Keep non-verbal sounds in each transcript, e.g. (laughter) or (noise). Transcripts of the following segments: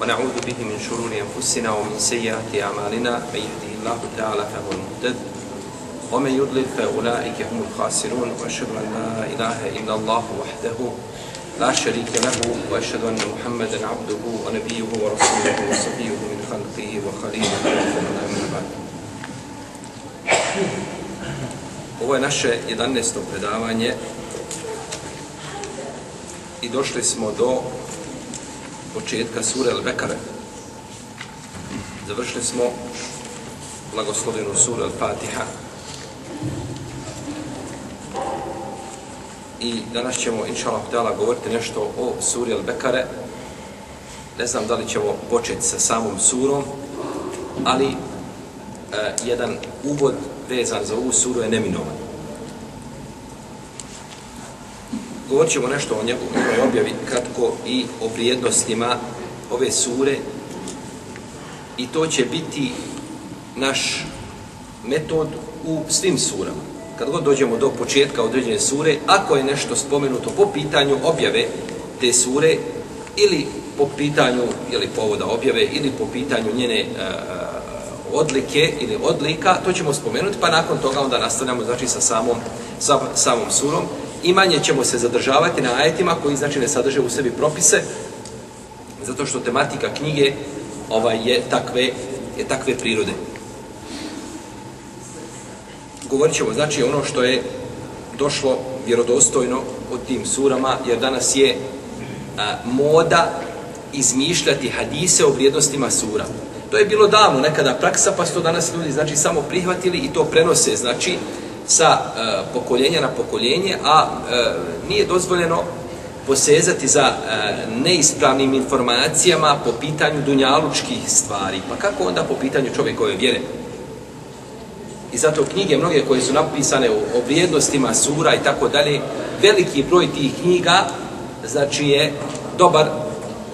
ونعوذ به من شرور أنفسنا ومن سيئات أعمالنا من يهده الله تعالى فهو المهتد ومن يضلل فأولئك هم الخاسرون وأشهد أن لا إله إلا الله وحده لا شريك له وأشهد أن محمدا عبده ونبيه ورسوله وصفيه من خلقه وخليله وفضله من بعد Ovo je naše 11. predavanje i došli smo do početka sure Al-Bekare. Završili smo blagoslovenu suru Al-Fatiha. I danas ćemo, inša Allah, govoriti nešto o suri Al-Bekare. Ne znam da li ćemo početi sa samom surom, ali e, jedan uvod vezan za ovu suru je neminovan. Govorit ćemo nešto o njegovoj objavi kratko i o vrijednostima ove sure i to će biti naš metod u svim surama. Kad god dođemo do početka određene sure, ako je nešto spomenuto po pitanju objave te sure ili po pitanju ili povoda objave ili po pitanju njene uh, odlike ili odlika, to ćemo spomenuti, pa nakon toga onda nastavljamo znači sa samom, sa samom surom i manje ćemo se zadržavati na ajetima koji znači ne sadrže u sebi propise, zato što tematika knjige ovaj je takve, je takve prirode. Govorit ćemo znači ono što je došlo vjerodostojno od tim surama, jer danas je a, moda izmišljati hadise o vrijednostima sura. To je bilo davno nekada praksa, pa su to danas ljudi znači samo prihvatili i to prenose, znači sa e, pokoljenja na pokoljenje, a e, nije dozvoljeno posezati za e, neispravnim informacijama po pitanju dunjalučkih stvari. Pa kako onda po pitanju čovjekove vjere? I zato knjige mnoge koje su napisane o, o vrijednostima sura i tako dalje, veliki broj tih knjiga znači je dobar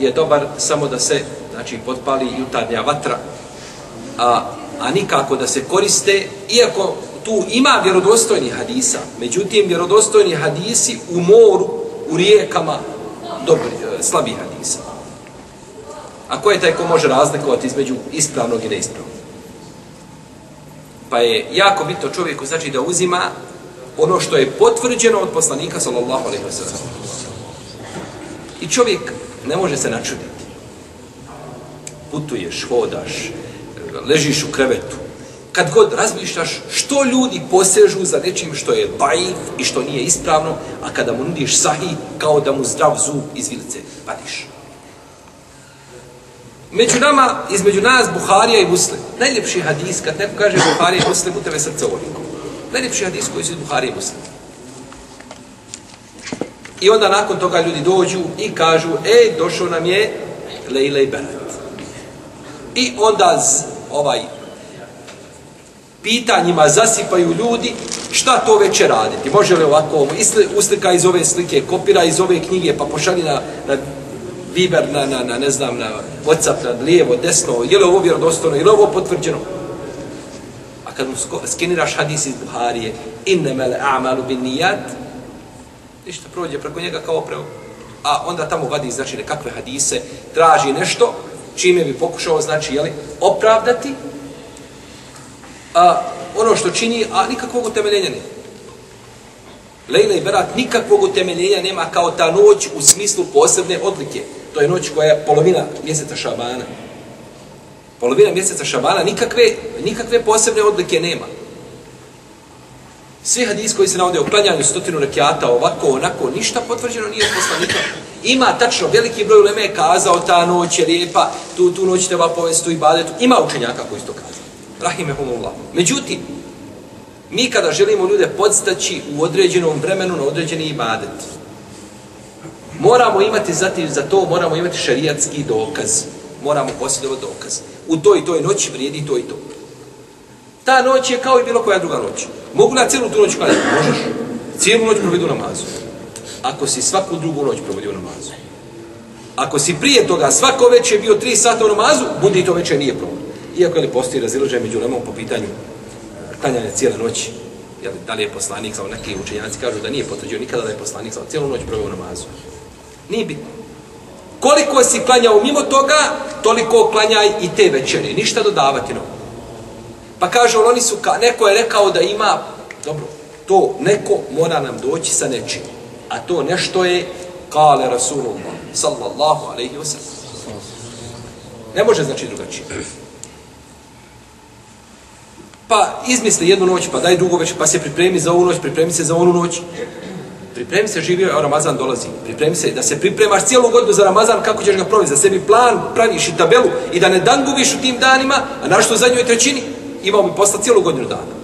je dobar samo da se znači potpali jutarnja vatra a, a nikako da se koriste iako tu ima vjerodostojni hadisa, međutim vjerodostojni hadisi u moru, u rijekama, dobri, e, slabi hadisa. A ko je taj ko može razlikovati između ispravnog i neispravnog? Pa je jako bitno čovjeku znači da uzima ono što je potvrđeno od poslanika sallallahu alejhi ve sellem. I čovjek ne može se načuditi. Putuješ, hodaš, ležiš u krevetu, kad god razmišljaš što ljudi posežu za nečim što je baif i što nije ispravno, a kada mu nudiš sahi, kao da mu zdrav zub iz vilice vadiš. Među nama, između nas, Buharija i Muslim. Najljepši hadis, kad neko kaže Buharija i Muslim, u tebe srce ovoliko. Najljepši hadis koji su iz Buharija i Muslim. I onda nakon toga ljudi dođu i kažu, ej, došao nam je Lejla i Berat. I onda z, ovaj pitanjima zasipaju ljudi šta to veće raditi. Može li ovako, uslika iz ove slike, kopira iz ove knjige, pa pošalji na, na Viber, na, na, na, ne znam, na Whatsapp, na lijevo, desno, je li ovo vjerodostojno, je li ovo potvrđeno? A kad mu skeniraš hadis iz Buharije, innemel a'malu bin nijat, ništa prođe preko njega kao preo. A onda tamo vadi, znači, nekakve hadise, traži nešto, čime bi pokušao, znači, jeli, opravdati a, ono što čini, a nikakvog utemeljenja nema. Lejla i Berat nikakvog utemeljenja nema kao ta noć u smislu posebne odlike. To je noć koja je polovina mjeseca Šabana. Polovina mjeseca Šabana nikakve, nikakve posebne odlike nema. Svi hadis koji se navode o klanjanju stotinu rekiata, ovako, onako, ništa potvrđeno nije poslanika. Ima tačno, veliki broj uleme je kazao, ta noć je lijepa, tu, tu noć treba povesti tu i badetu. Ima učenjaka koji su to kazali. Rahimehumullah. Međutim, mi kada želimo ljude podstaći u određenom vremenu na određeni ibadet, moramo imati zatim za to, moramo imati šarijatski dokaz. Moramo posjedovati dokaz. U toj i toj noći vrijedi to i to. Ta noć je kao i bilo koja druga noć. Mogu na cijelu tu noć klanjati? Možeš. Cijelu noć provedu namazu. Ako si svaku drugu noć provodio namazu. Ako si prije toga svako večer bio tri sata u namazu, budi to večer nije problem. Iako li postoji razilaženje među lemom po pitanju e, klanjanja cijele noći, jel, da li je poslanik, samo neki učenjaci kažu da nije potvrđio nikada da je poslanik, samo cijelu noć proveo namazu. Nije bitno. Koliko si klanjao mimo toga, toliko klanjaj i te večere. Ništa dodavati novo. Pa kaže, oni su, ka, neko je rekao da ima, dobro, to neko mora nam doći sa nečim. A to nešto je, kale Rasulullah, sallallahu alaihi wa sallam. Ne može znači drugačije. Pa izmisli jednu noć, pa daj drugu večer, pa se pripremi za ovu noć, pripremi se za onu noć. Pripremi se, živio, a Ramazan dolazi. Pripremi se, da se pripremaš cijelu godinu za Ramazan, kako ćeš ga provesti, za sebi plan, praviš i tabelu i da ne dangubiš u tim danima, a našto u zadnjoj trećini, imao bi posla cijelu godinu dana.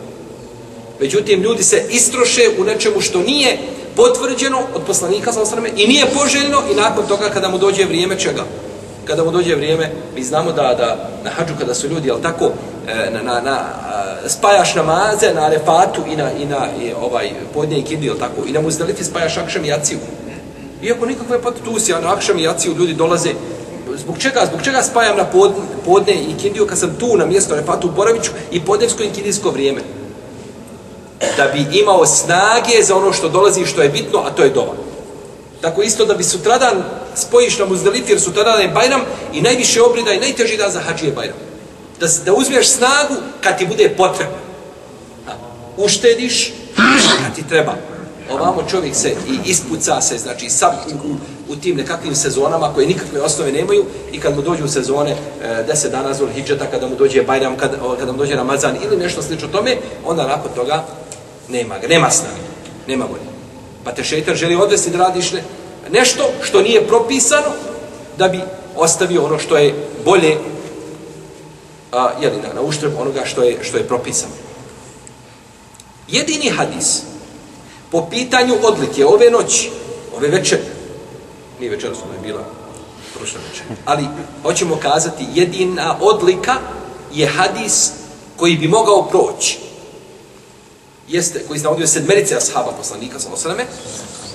Međutim, ljudi se istroše u nečemu što nije potvrđeno od poslanika sa osrame i nije poželjno i nakon toga kada mu dođe vrijeme čega? Kada mu dođe vrijeme, mi znamo da, da na hađu kada su ljudi, jel tako, e, na, na, na, spajaš namaze na refatu i na, i na i ovaj podne i kindi, jel tako, i na muzdalifi spajaš akšam i jaciju. Iako nikakve pot tu si, a na akšam i jaciju ljudi dolaze, zbog čega, zbog čega spajam na podne, podne i kindiju kad sam tu na mjesto refatu u Boraviću i podnevsko i kindijsko vrijeme? da bi imao snage za ono što dolazi i što je bitno, a to je dovoljno. Tako isto da bi sutradan spojiš na muzdalifi, jer sutradan je Bajram i najviše obrida i najteži dan za hađi je Bajram. Da, da uzmeš snagu kad ti bude potrebno. Uštediš kad ti treba. Ovamo čovjek se i ispuca se, znači sam u, u tim nekakvim sezonama koje nikakve osnove nemaju i kad mu dođu sezone e, deset dana zul hijđeta, kada mu dođe Bajram, kada, kada mu dođe Ramazan ili nešto slično tome, onda nakon toga Nema ga, nema snage, nema volje. Pa te šeitan želi odvesti da radiš ne, nešto što nije propisano da bi ostavio ono što je bolje a, jeli, na, na uštrb onoga što je, što je propisano. Jedini hadis po pitanju odlike ove noći, ove večer, nije večer, smo je bila prošla večer, ali hoćemo kazati jedina odlika je hadis koji bi mogao proći jeste, koji se navodio sedmerice ashaba poslanika, sa osaname,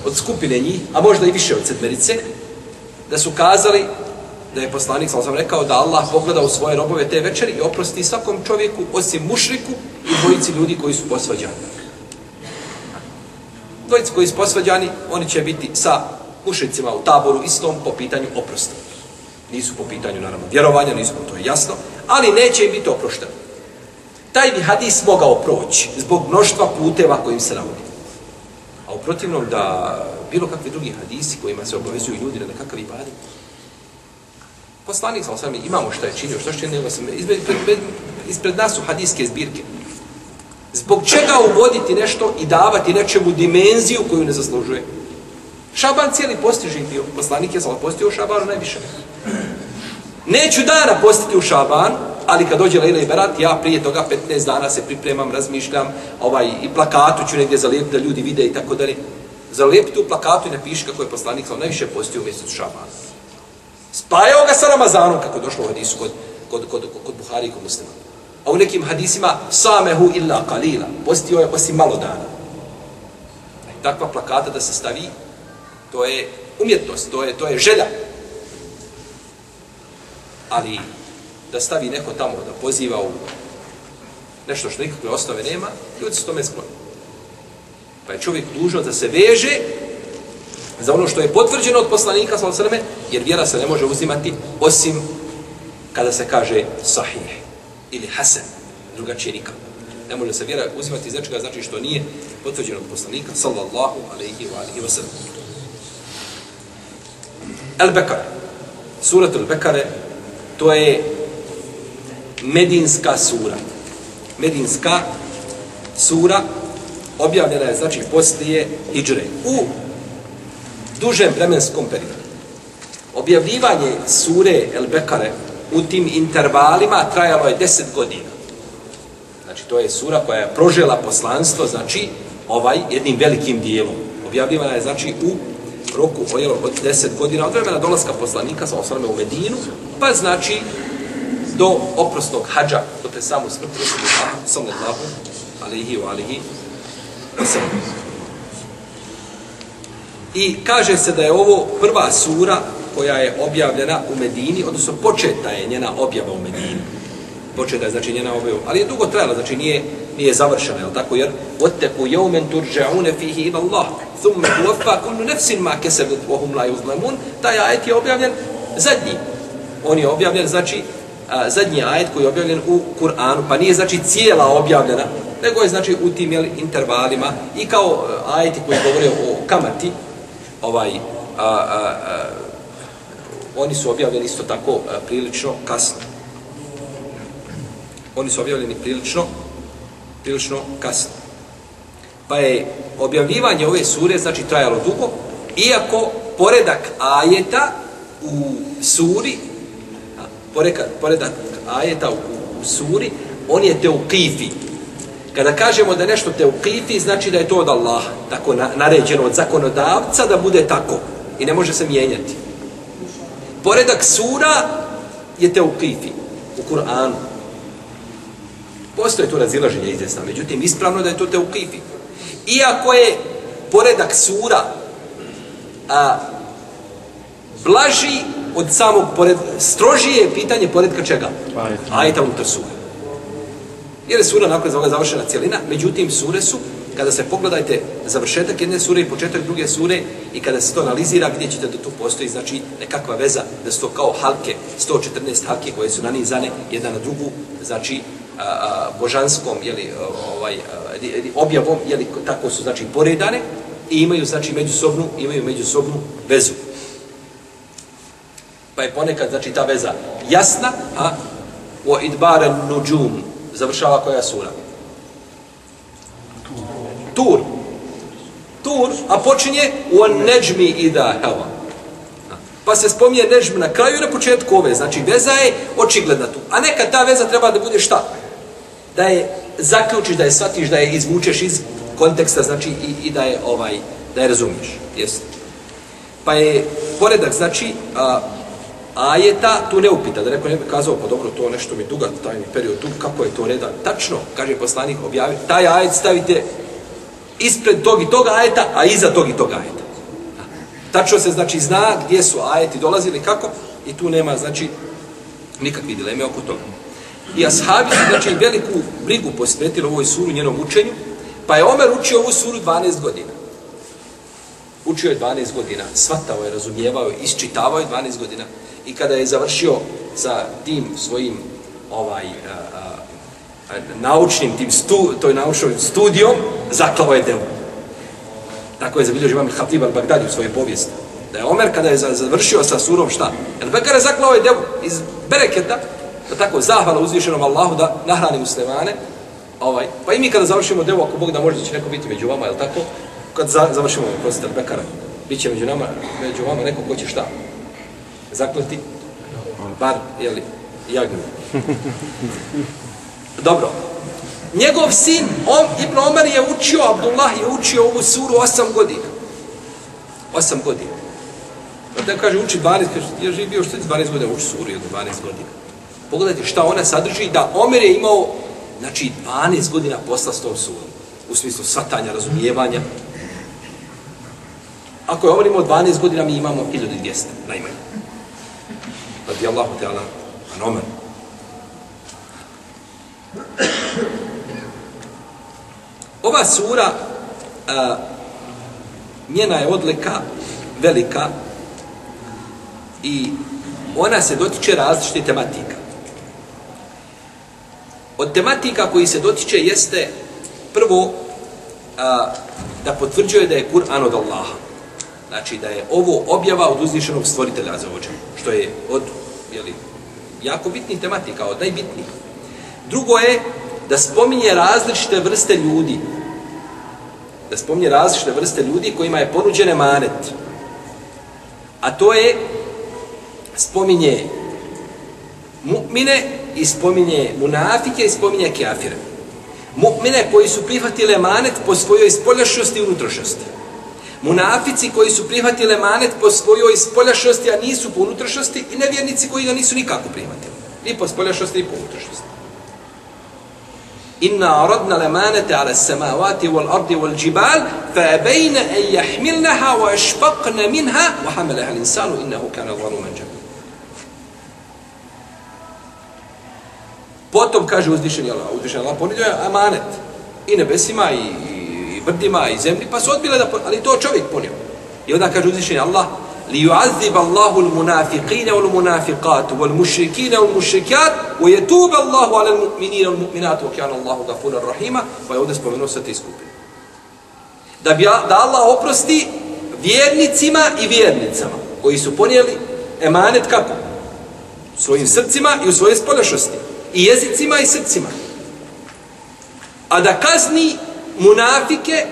od skupine njih, a možda i više od sedmerice, da su kazali da je poslanik, sam rekao, da Allah pogleda u svoje robove te večeri i oprosti svakom čovjeku, osim mušriku i dvojici ljudi koji su posvađani. Dvojici koji su posvađani, oni će biti sa mušricima u taboru istom po pitanju oprosta. Nisu po pitanju, naravno, vjerovanja, nisu to je jasno, ali neće im biti oprošteni taj bi hadis mogao proći zbog mnoštva puteva kojim se navodi. A u protivnom da bilo kakvi drugi hadisi kojima se obavezuju ljudi na nekakav ibadet, poslanik sa osvami imamo šta je činio, što što nego sam, ispred, ispred, ispred nas su hadiske zbirke. Zbog čega uvoditi nešto i davati nečemu dimenziju koju ne zaslužuje? Šaban cijeli postiži bio. Poslanik je postio u Šabanu najviše. Neću dana postiti u Šabanu, ali kad dođe Lejla i Berat, ja prije toga 15 dana se pripremam, razmišljam, ovaj, i plakatu ću negdje zalijepiti da ljudi vide i tako dalje. Zalijepi tu plakatu i napiši kako je poslanik sam najviše postio u mjesecu Šaban. Spajao ga sa Ramazanom, kako je došlo u hadisu kod, kod, kod, kod, kod Buhari i kod muslima. A u nekim hadisima, samehu illa kalila, postio je osim malo dana. Takva plakata da se stavi, to je umjetnost, to je, to je želja. Ali da stavi neko tamo da poziva u nešto što nikakve osnove nema, ljudi se tome skloni. Pa je čovjek dužno da se veže za ono što je potvrđeno od poslanika, sveme, jer vjera se ne može uzimati osim kada se kaže sahih ili hasan, drugačije nikako. Ne može se vjera uzimati iz nečega, znači što nije potvrđeno od poslanika, sallallahu alaihi wa alaihi wa sallam. El-Bekar, surat El-Bekare, to je Medinska sura. Medinska sura objavljena je, znači, poslije Iđre. U dužem vremenskom periodu. Objavljivanje sure El Bekare u tim intervalima trajalo je 10 godina. Znači, to je sura koja je prožela poslanstvo, znači, ovaj jednim velikim dijelom. Objavljivana je, znači, u roku od 10 godina od vremena dolaska poslanika sa osvrame u Medinu, pa znači do oprosnog hađa, do te samu smrti Rasulullah, sallallahu alihi wa alihi I kaže se da je ovo prva sura koja je objavljena u Medini, odnosno početa je njena objava u Medini. Početa je znači njena objava, ali je dugo trajala, znači nije, nije završena, je tako? Jer oteku jeumen تُرْجَعُونَ فِيهِ إِلَى اللَّهِ ثُمَّ تُوَفَّا kullu نَفْسٍ ma kesebet وَهُمْ la yuzlamun, taj ajet je objavljen zadnji. On je objavljen, znači, a, zadnji ajet koji je objavljen u Kur'anu, pa nije znači cijela objavljena, nego je znači u tim jel, intervalima i kao e, ajeti koji govore o kamati, ovaj, a, a, a, oni su objavljeni isto tako a, prilično kasno. Oni su objavljeni prilično, prilično kasno. Pa je objavljivanje ove sure znači trajalo dugo, iako poredak ajeta u suri, poredak, poredak ajeta u, u suri, on je teukifi. Kada kažemo da nešto teukifi, znači da je to od Allaha, tako na, naređeno od zakonodavca da bude tako i ne može se mijenjati. Poredak sura je teukifi u Kur'anu. Postoje tu razilaženje izvjesna, međutim, ispravno da je to teukifi. Iako je poredak sura a, blaži od samog pored, strožije je pitanje poredka čega? Ajeta unutar sura. Jer je sura nakon je završena cijelina, međutim sure su, kada se pogledajte završetak jedne sure i početak druge sure i kada se to analizira, vidjet ćete da tu postoji znači nekakva veza, da su to kao halke, 114 halke koje su nanizane jedna na drugu, znači a, a, božanskom jeli, ovaj, a, objavom, jeli, tako su znači poredane i imaju znači međusobnu, imaju međusobnu vezu. Pa je ponekad znači ta veza jasna, a o idbaren nuđum, završava koja sura? Tur. Tur, a počinje u neđmi ida heva. Pa se spominje neđm na kraju i na početku ove. Znači, veza je očigledna tu. A neka ta veza treba da bude šta? Da je zaključiš, da je shvatiš, da je izvučeš iz konteksta, znači, i, i da je ovaj, da je razumiješ. Jesi. Pa je poredak, znači, a, ajeta tu ne upita, da neko ne bi kazao, pa dobro, to nešto mi duga tajni period tu, kako je to reda? Tačno, kaže poslanik, objavi, taj ajet stavite ispred tog i toga ajeta, a iza tog i toga ajeta. Tačno se, znači, zna gdje su ajeti dolazili, kako, i tu nema, znači, nikakve dileme oko toga. I ashabi su, znači, veliku brigu posvetili ovoj suru, njenom učenju, pa je Omer učio ovu suru 12 godina. Učio je 12 godina, svatao je, razumijevao je, isčitavao je 12 godina i kada je završio sa tim svojim ovaj a, a, naučnim tim stu, toj naučnom studijom zaklao je devu. Tako je zabilježio imam Hatib al-Bagdadi u svojoj povijesti. Da je Omer kada je završio sa surom šta? El Bekara je zaklao je devu iz bereketa, da tako zahvala uzvišenom Allahu da nahrani muslimane. Ovaj, pa i mi kada završimo devu, ako Bog da može da će neko biti među vama, je tako? Kad za, završimo prostite Bekara, bit će među nama, među vama neko ko će šta? Zaklati bar, jeli, jagnu. Dobro. Njegov sin, on, Ibn Omar je učio, Abdullah je učio ovu suru 8 godina. 8 godina. Pa da kaže, uči 12, kaže, ja živi bio što 12 godina uči suru, od 12 godina. Pogledajte šta ona sadrži, da Omer je imao, znači, 12 godina posla s tom surom. U smislu satanja, razumijevanja. Ako je Omer imao 12 godina, mi imamo 1200, najmanje radi Allahu Teala anomen. Ova sura, a, njena je odlika velika i ona se dotiče različite tematika. Od tematika koji se dotiče jeste prvo a, da potvrđuje da je Kur'an od Allaha. Znači da je ovo objava od uzvišenog stvoritelja za ođe, što je od jeli, jako bitnih tematika, od najbitnijih. Drugo je da spominje različite vrste ljudi. Da spominje različite vrste ljudi kojima je ponuđen emanet. A to je spominje mu'mine i spominje munafike i spominje kafire. Mu'mine koji su prihvatili emanet po svojoj spoljašnosti i unutrašnjosti Munafici koji su prihvatili emanet po svojoj spoljašnosti, a nisu po unutrašnosti i nevjernici koji ga nisu nikako prihvatili. Ni po spoljašnosti, ni po unutrašnosti. Inna aradna lemanete ala samavati wal ardi wal džibal, fa ebejne en jahmilnaha wa ešpaqne minha, wa hameleha l'insanu innahu kana zaluman džabal. Potom kaže uzvišeni Allah, uzvišeni Allah ponidio je amanet i nebesima i, vrtima i zemlji, pa su odbile da, ali to čovjek ponio. I onda kaže uzvišenje Allah, li yu'azzib Allahu al-munafiqina wal munafiqat wal mushrikina wal mushrikat wa yatub Allahu ala al-mu'minina wal mu'minat wa kana Allahu ghafurar rahima, pa je ovdje spomenuo sve te skupine. Da bi da Allah oprosti vjernicima i vjernicama koji su ponijeli emanet kako? U svojim srcima i u svojoj spoljašnosti i jezicima i srcima. A da kazni munafike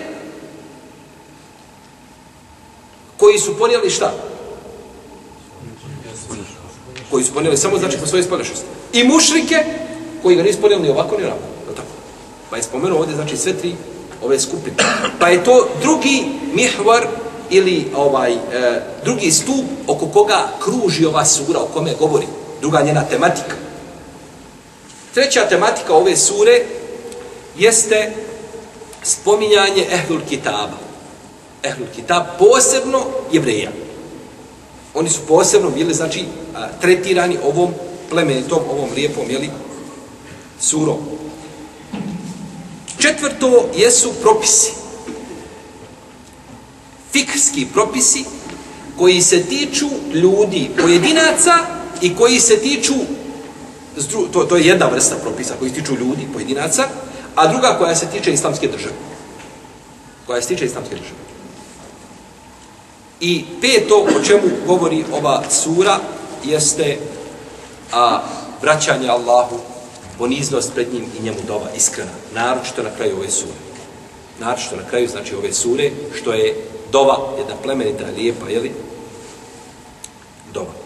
koji su ponijeli šta? Koji su ponijeli samo znači po svojoj spoljašnosti. I mušrike koji ga nisu ponijeli ni ovako ni ovako. Tako. Pa je spomenuo ovdje znači sve tri ove skupine. Pa je to drugi mihvar ili ovaj e, drugi stup oko koga kruži ova sura, o kome govori. Druga njena tematika. Treća tematika ove sure jeste spominjanje Ehlul Kitaba. Ehlul Kitab, posebno jevreja. Oni su posebno bili, znači, tretirani ovom plemenitom, ovom lijepom, jeli, surom. Četvrto jesu propisi. Fikski propisi koji se tiču ljudi, pojedinaca i koji se tiču to, to je jedna vrsta propisa koji se tiču ljudi, pojedinaca, a druga koja se tiče islamske države. Koja se tiče islamske države. I peto o čemu govori ova sura jeste a, vraćanje Allahu, poniznost pred njim i njemu dova iskrena. Naročito na kraju ove sure. Naročito na kraju znači ove sure, što je dova, jedna plemenita, lijepa, jeli? Dova.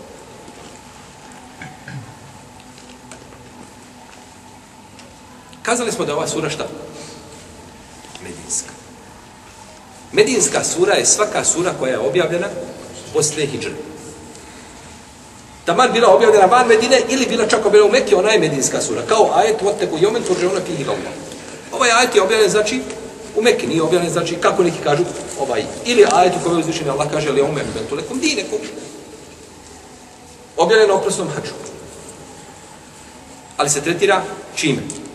Kazali smo da ova sura šta? Medinska. Medinska sura je svaka sura koja je objavljena posle Hidžre. Taman bila objavljena van Medine ili bila čak objavljena u Mekke, ona je medinska sura. Kao ajet, voteku jomen, turže ona fihi Allah. Ovaj ajet je objavljen, znači, u Mekke nije objavljen, znači, kako neki kažu, ovaj, ili ajet u kojoj je uzvišen Allah kaže, li omen bentu lekom dinekom. Objavljen oprosnom hađu. Ali se tretira čime?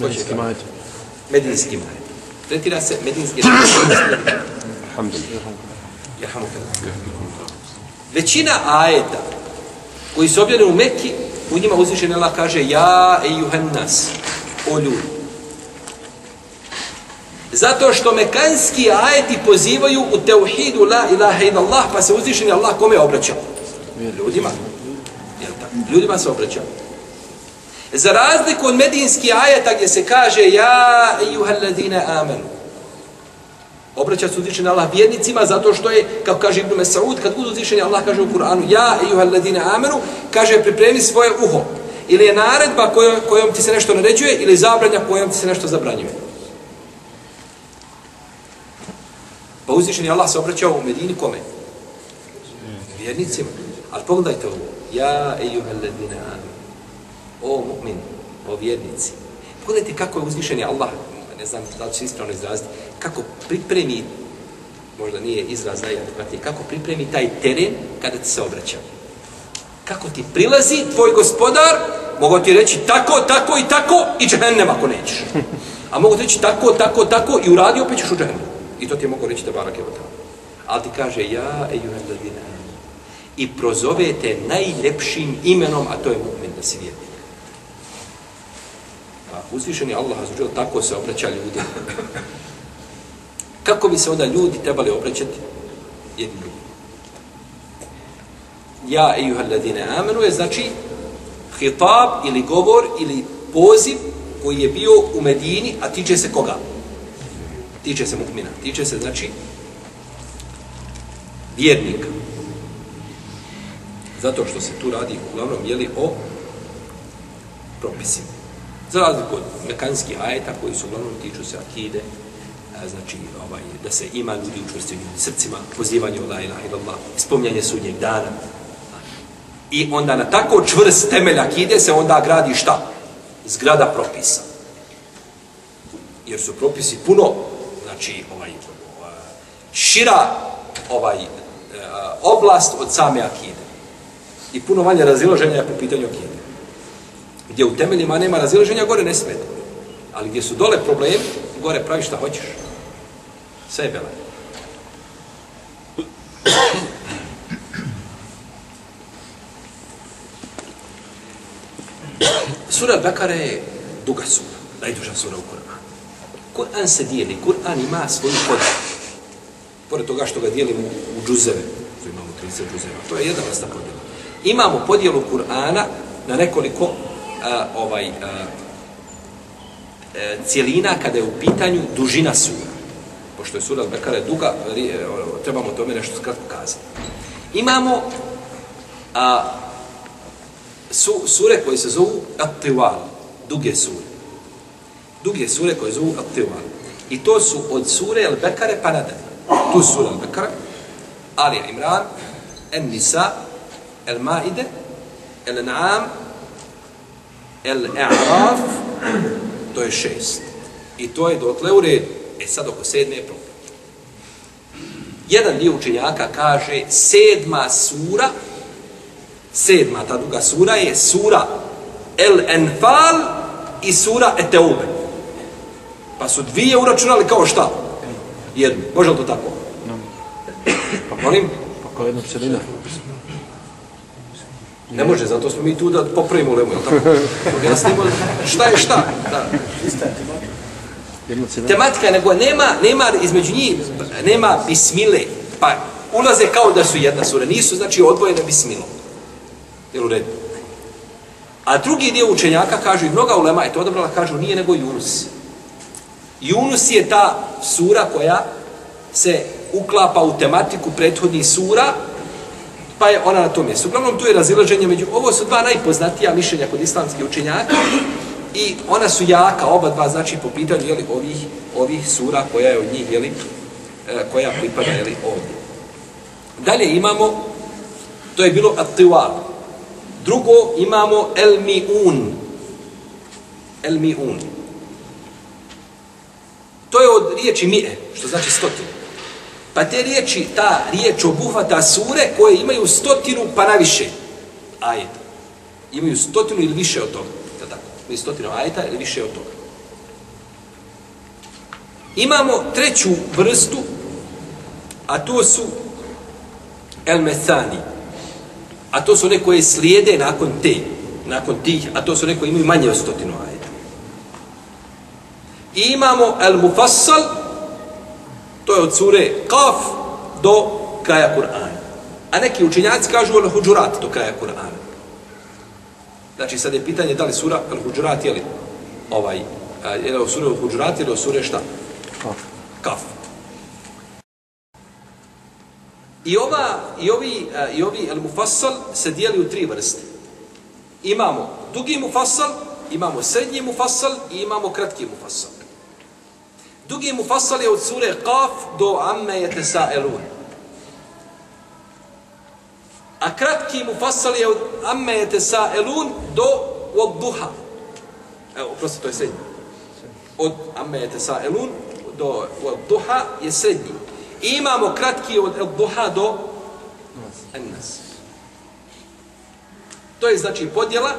Medinski majet. Medinski majet. Tretira se medinski Većina ajeta koji su objavljeni u Mekki, u njima uzvišen Allah kaže Ja ejuhan nas, o ljudi. Zato što mekanski ajeti pozivaju u teuhidu la ilaha ila Allah, pa se uzvišen Allah kome obraća? Ljudima. Ljudima se obraća. Za razliku od medinski ajeta gdje se kaže Ja ejuhal ladine amenu. Obraća se uzvišen Allah vjernicima zato što je, kako kaže Ibn Mesaud, kad budu uzvišeni Allah kaže u Kur'anu Ja ejuhal ladine amenu, kaže pripremi svoje uho. Ili je naredba kojom, kojom ti se nešto naređuje ili zabranja kojom ti se nešto zabranjuje. Pa uzvišeni Allah se obraćao u Medini kome? Vjernicima. Ali pogledajte ovo. Ja ejuhal ladine amenu o mu'min, o vjernici. Pogledajte kako je uzvišen Allah, ne znam da li će ispravno izraziti, kako pripremi, možda nije izraz najadekvatniji, kako pripremi taj teren kada ti se obraća. Kako ti prilazi tvoj gospodar, mogu ti reći tako, tako i tako i džehennem ako nećeš. A mogu ti reći tako, tako, tako i uradi opet ćeš u džehennem. I to ti je mogu reći da barak je Ali ti kaže, ja, ejuhel ladina, i prozovete najljepšim imenom, a to je mu'min da si vjerni uzvišeni Allah azuđel tako se obraća ljudi. Kako bi se onda ljudi trebali obraćati jedni drugi? Ja, ejuha ladine amenu, je znači hitab ili govor ili poziv koji je bio u Medini, a tiče se koga? Tiče se mukmina. Tiče se, znači, vjernika. Zato što se tu radi uglavnom, jeli, o propisima. Za razliku od mekanskih ajeta koji su uglavnom tiču se akide, a, znači ovaj, da se ima ljudi u u srcima, pozivanje u la ilaha illallah, spomljanje sudnjeg dana. I onda na tako čvrst temelj akide se onda gradi šta? Zgrada propisa. Jer su propisi puno, znači ovaj, šira ovaj, e, oblast od same akide. I puno manje razilaženja po pitanju akide gdje u temeljima nema razilaženja, gore ne smeta. Ali gdje su dole problemi, gore pravi šta hoćeš. Sve je bela. Sura Bekara je duga sura, najduža sura u Kur'anu. Kur'an se dijeli, Kur'an ima svoju podijelu. Pored toga što ga dijelimo u džuzeve, to imamo 30 džuzeva, to je jedna vrsta podijela. Imamo podijelu Kur'ana na nekoliko a, ovaj a, e, cijelina kada je u pitanju dužina sura. Pošto je sura Bekara duga, e, trebamo tome nešto skratko kazati. Imamo a, su, sure koje se zovu At-Tiwal, duge sure. Duge sure koje zovu At-Tiwal. I to su od sure Al-Bekare pa nadalje. Tu sura Al-Bekara, Ali Imran, En-Nisa, El-Maide, El-Naam, El-E'raf, to je šest. I to je dotle u redu. E sad oko sedme je problem. Jedan dio učenjaka kaže sedma sura, sedma ta druga sura je sura El-Enfal i sura Eteube. Pa su dvije uračunali kao šta? Jednu. Može li to tako? Pa molim? Pa kao jedna celina. Ne može, zato smo mi tu da popravimo lemu, jel tako? Objasnimo šta je šta. Da. Tematika je, nego nema, nema između njih, nema bismile. Pa ulaze kao da su jedna sura. Nisu, znači, odvojene bismilom. Jel u redu? A drugi dio učenjaka kažu, i mnoga ulema je to odabrala, kažu, nije nego Yunus. Yunus je ta sura koja se uklapa u tematiku prethodnih sura, pa je ona na tom mjestu. Uglavnom, tu je razilaženje među... Ovo su dva najpoznatija mišljenja kod islamskih učenjaka i ona su jaka, oba dva, znači, po pitanju jeli, ovih, ovih sura koja je od njih, jeli, e, koja pripada jeli, ovdje. Dalje imamo, to je bilo At-Tiwal. Drugo imamo El-Mi'un. El-Mi'un. To je od riječi mi'e, što znači stotinu. Pa te riječi, ta riječ obuhvata sure koje imaju stotinu pa naviše ajeta. Imaju stotinu ili više od toga. Da tako, imaju stotinu ajeta ili više od toga. Imamo treću vrstu, a to su el. A to su one koje slijede nakon te, nakon tih, a to su one koje imaju manje od stotinu ajeta. I imamo el mufassal, To je od sure Kaf do kraja Kur'ana. A neki učenjaci kažu al huđurat do kraja Kur'ana. Znači sad je pitanje da li sura al huđurat je li ovaj, je li o sure al huđurat ili o sure šta? Kaf. Kaf. I, ova, i ovi, i ovi al mufassal se dijeli u tri vrste. Imamo dugi mufassal, imamo srednji mufassal i imamo kratki mufassal. Drugi mufassal je od sure Qaf do Amme je tesaelun. A kratki mufassal je od Amme je tesaelun do od Duha. Evo, prosto, to je srednji. Od Amme je tesaelun do od Duha je srednji. I imamo kratki od od Duha do Ennas. To je znači podjela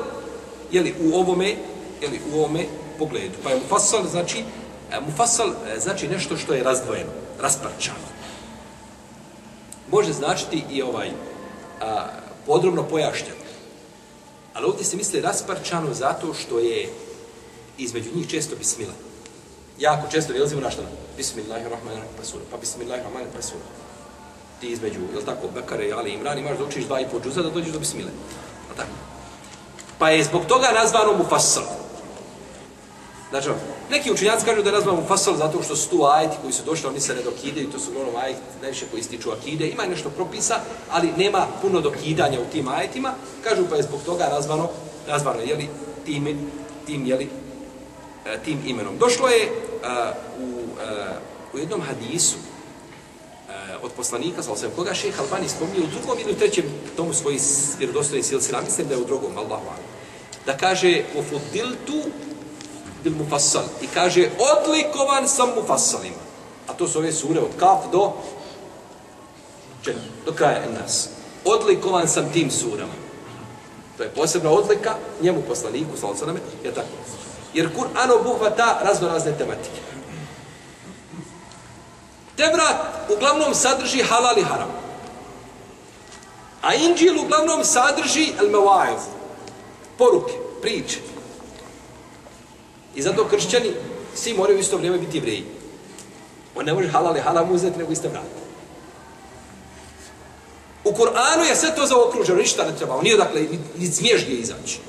jeli, u ovome jeli, u ovome pogledu. Pa je mufassal znači E, mufassal e, znači nešto što je razdvojeno, rasparčano. Može značiti i ovaj a, podrobno pojašnjen. Ali ovdje se misli rasparčano zato što je između njih često bismila. Jako često nalazimo na što? Bismillahirrahmanirrahim pa sura. Pa bismillahirrahmanirrahim pa sura. Ti između, je tako, Bekare i Ali Imran imaš da učiš dva i po džuza da dođeš do bismile. A tako. Pa je zbog toga nazvano mufassal. Znači, neki učenjaci kažu da je nazvan mufasal zato što su tu ajeti koji su došli, oni se ne dokidaju, to su uglavnom ajeti najviše koji ističu akide, ima nešto propisa, ali nema puno dokidanja u tim ajetima, kažu pa je zbog toga nazvano, nazvano jeli, tim, tim, jeli, e, tim imenom. Došlo je uh, u, uh, u jednom hadisu uh, od poslanika, sa osvijem, koga šeha Albani spominje u drugom ili u trećem tomu svoji vjerodostojni silsila, mislim da je u drugom, Allahu. Da kaže, ufudiltu bil mufassal. I kaže, odlikovan sam mufassalima. A to su ove sure od kaf do če, do kraja nas. Odlikovan sam tim surama. To je posebna odlika njemu poslaniku, sallallahu je tako. Jer Kur'an obuhvata razno razne tematike. Tevrat uglavnom sadrži halal i haram. A Inđil uglavnom sadrži el-mawaiz, poruke, priče. I zato kršćani svi moraju isto vrijeme biti jevreji. On ne može halal i halam uzeti, nego iste vrati. U Kur'anu je sve to zaokruženo, ništa ne treba, nije odakle, ni smiješ gdje izaći.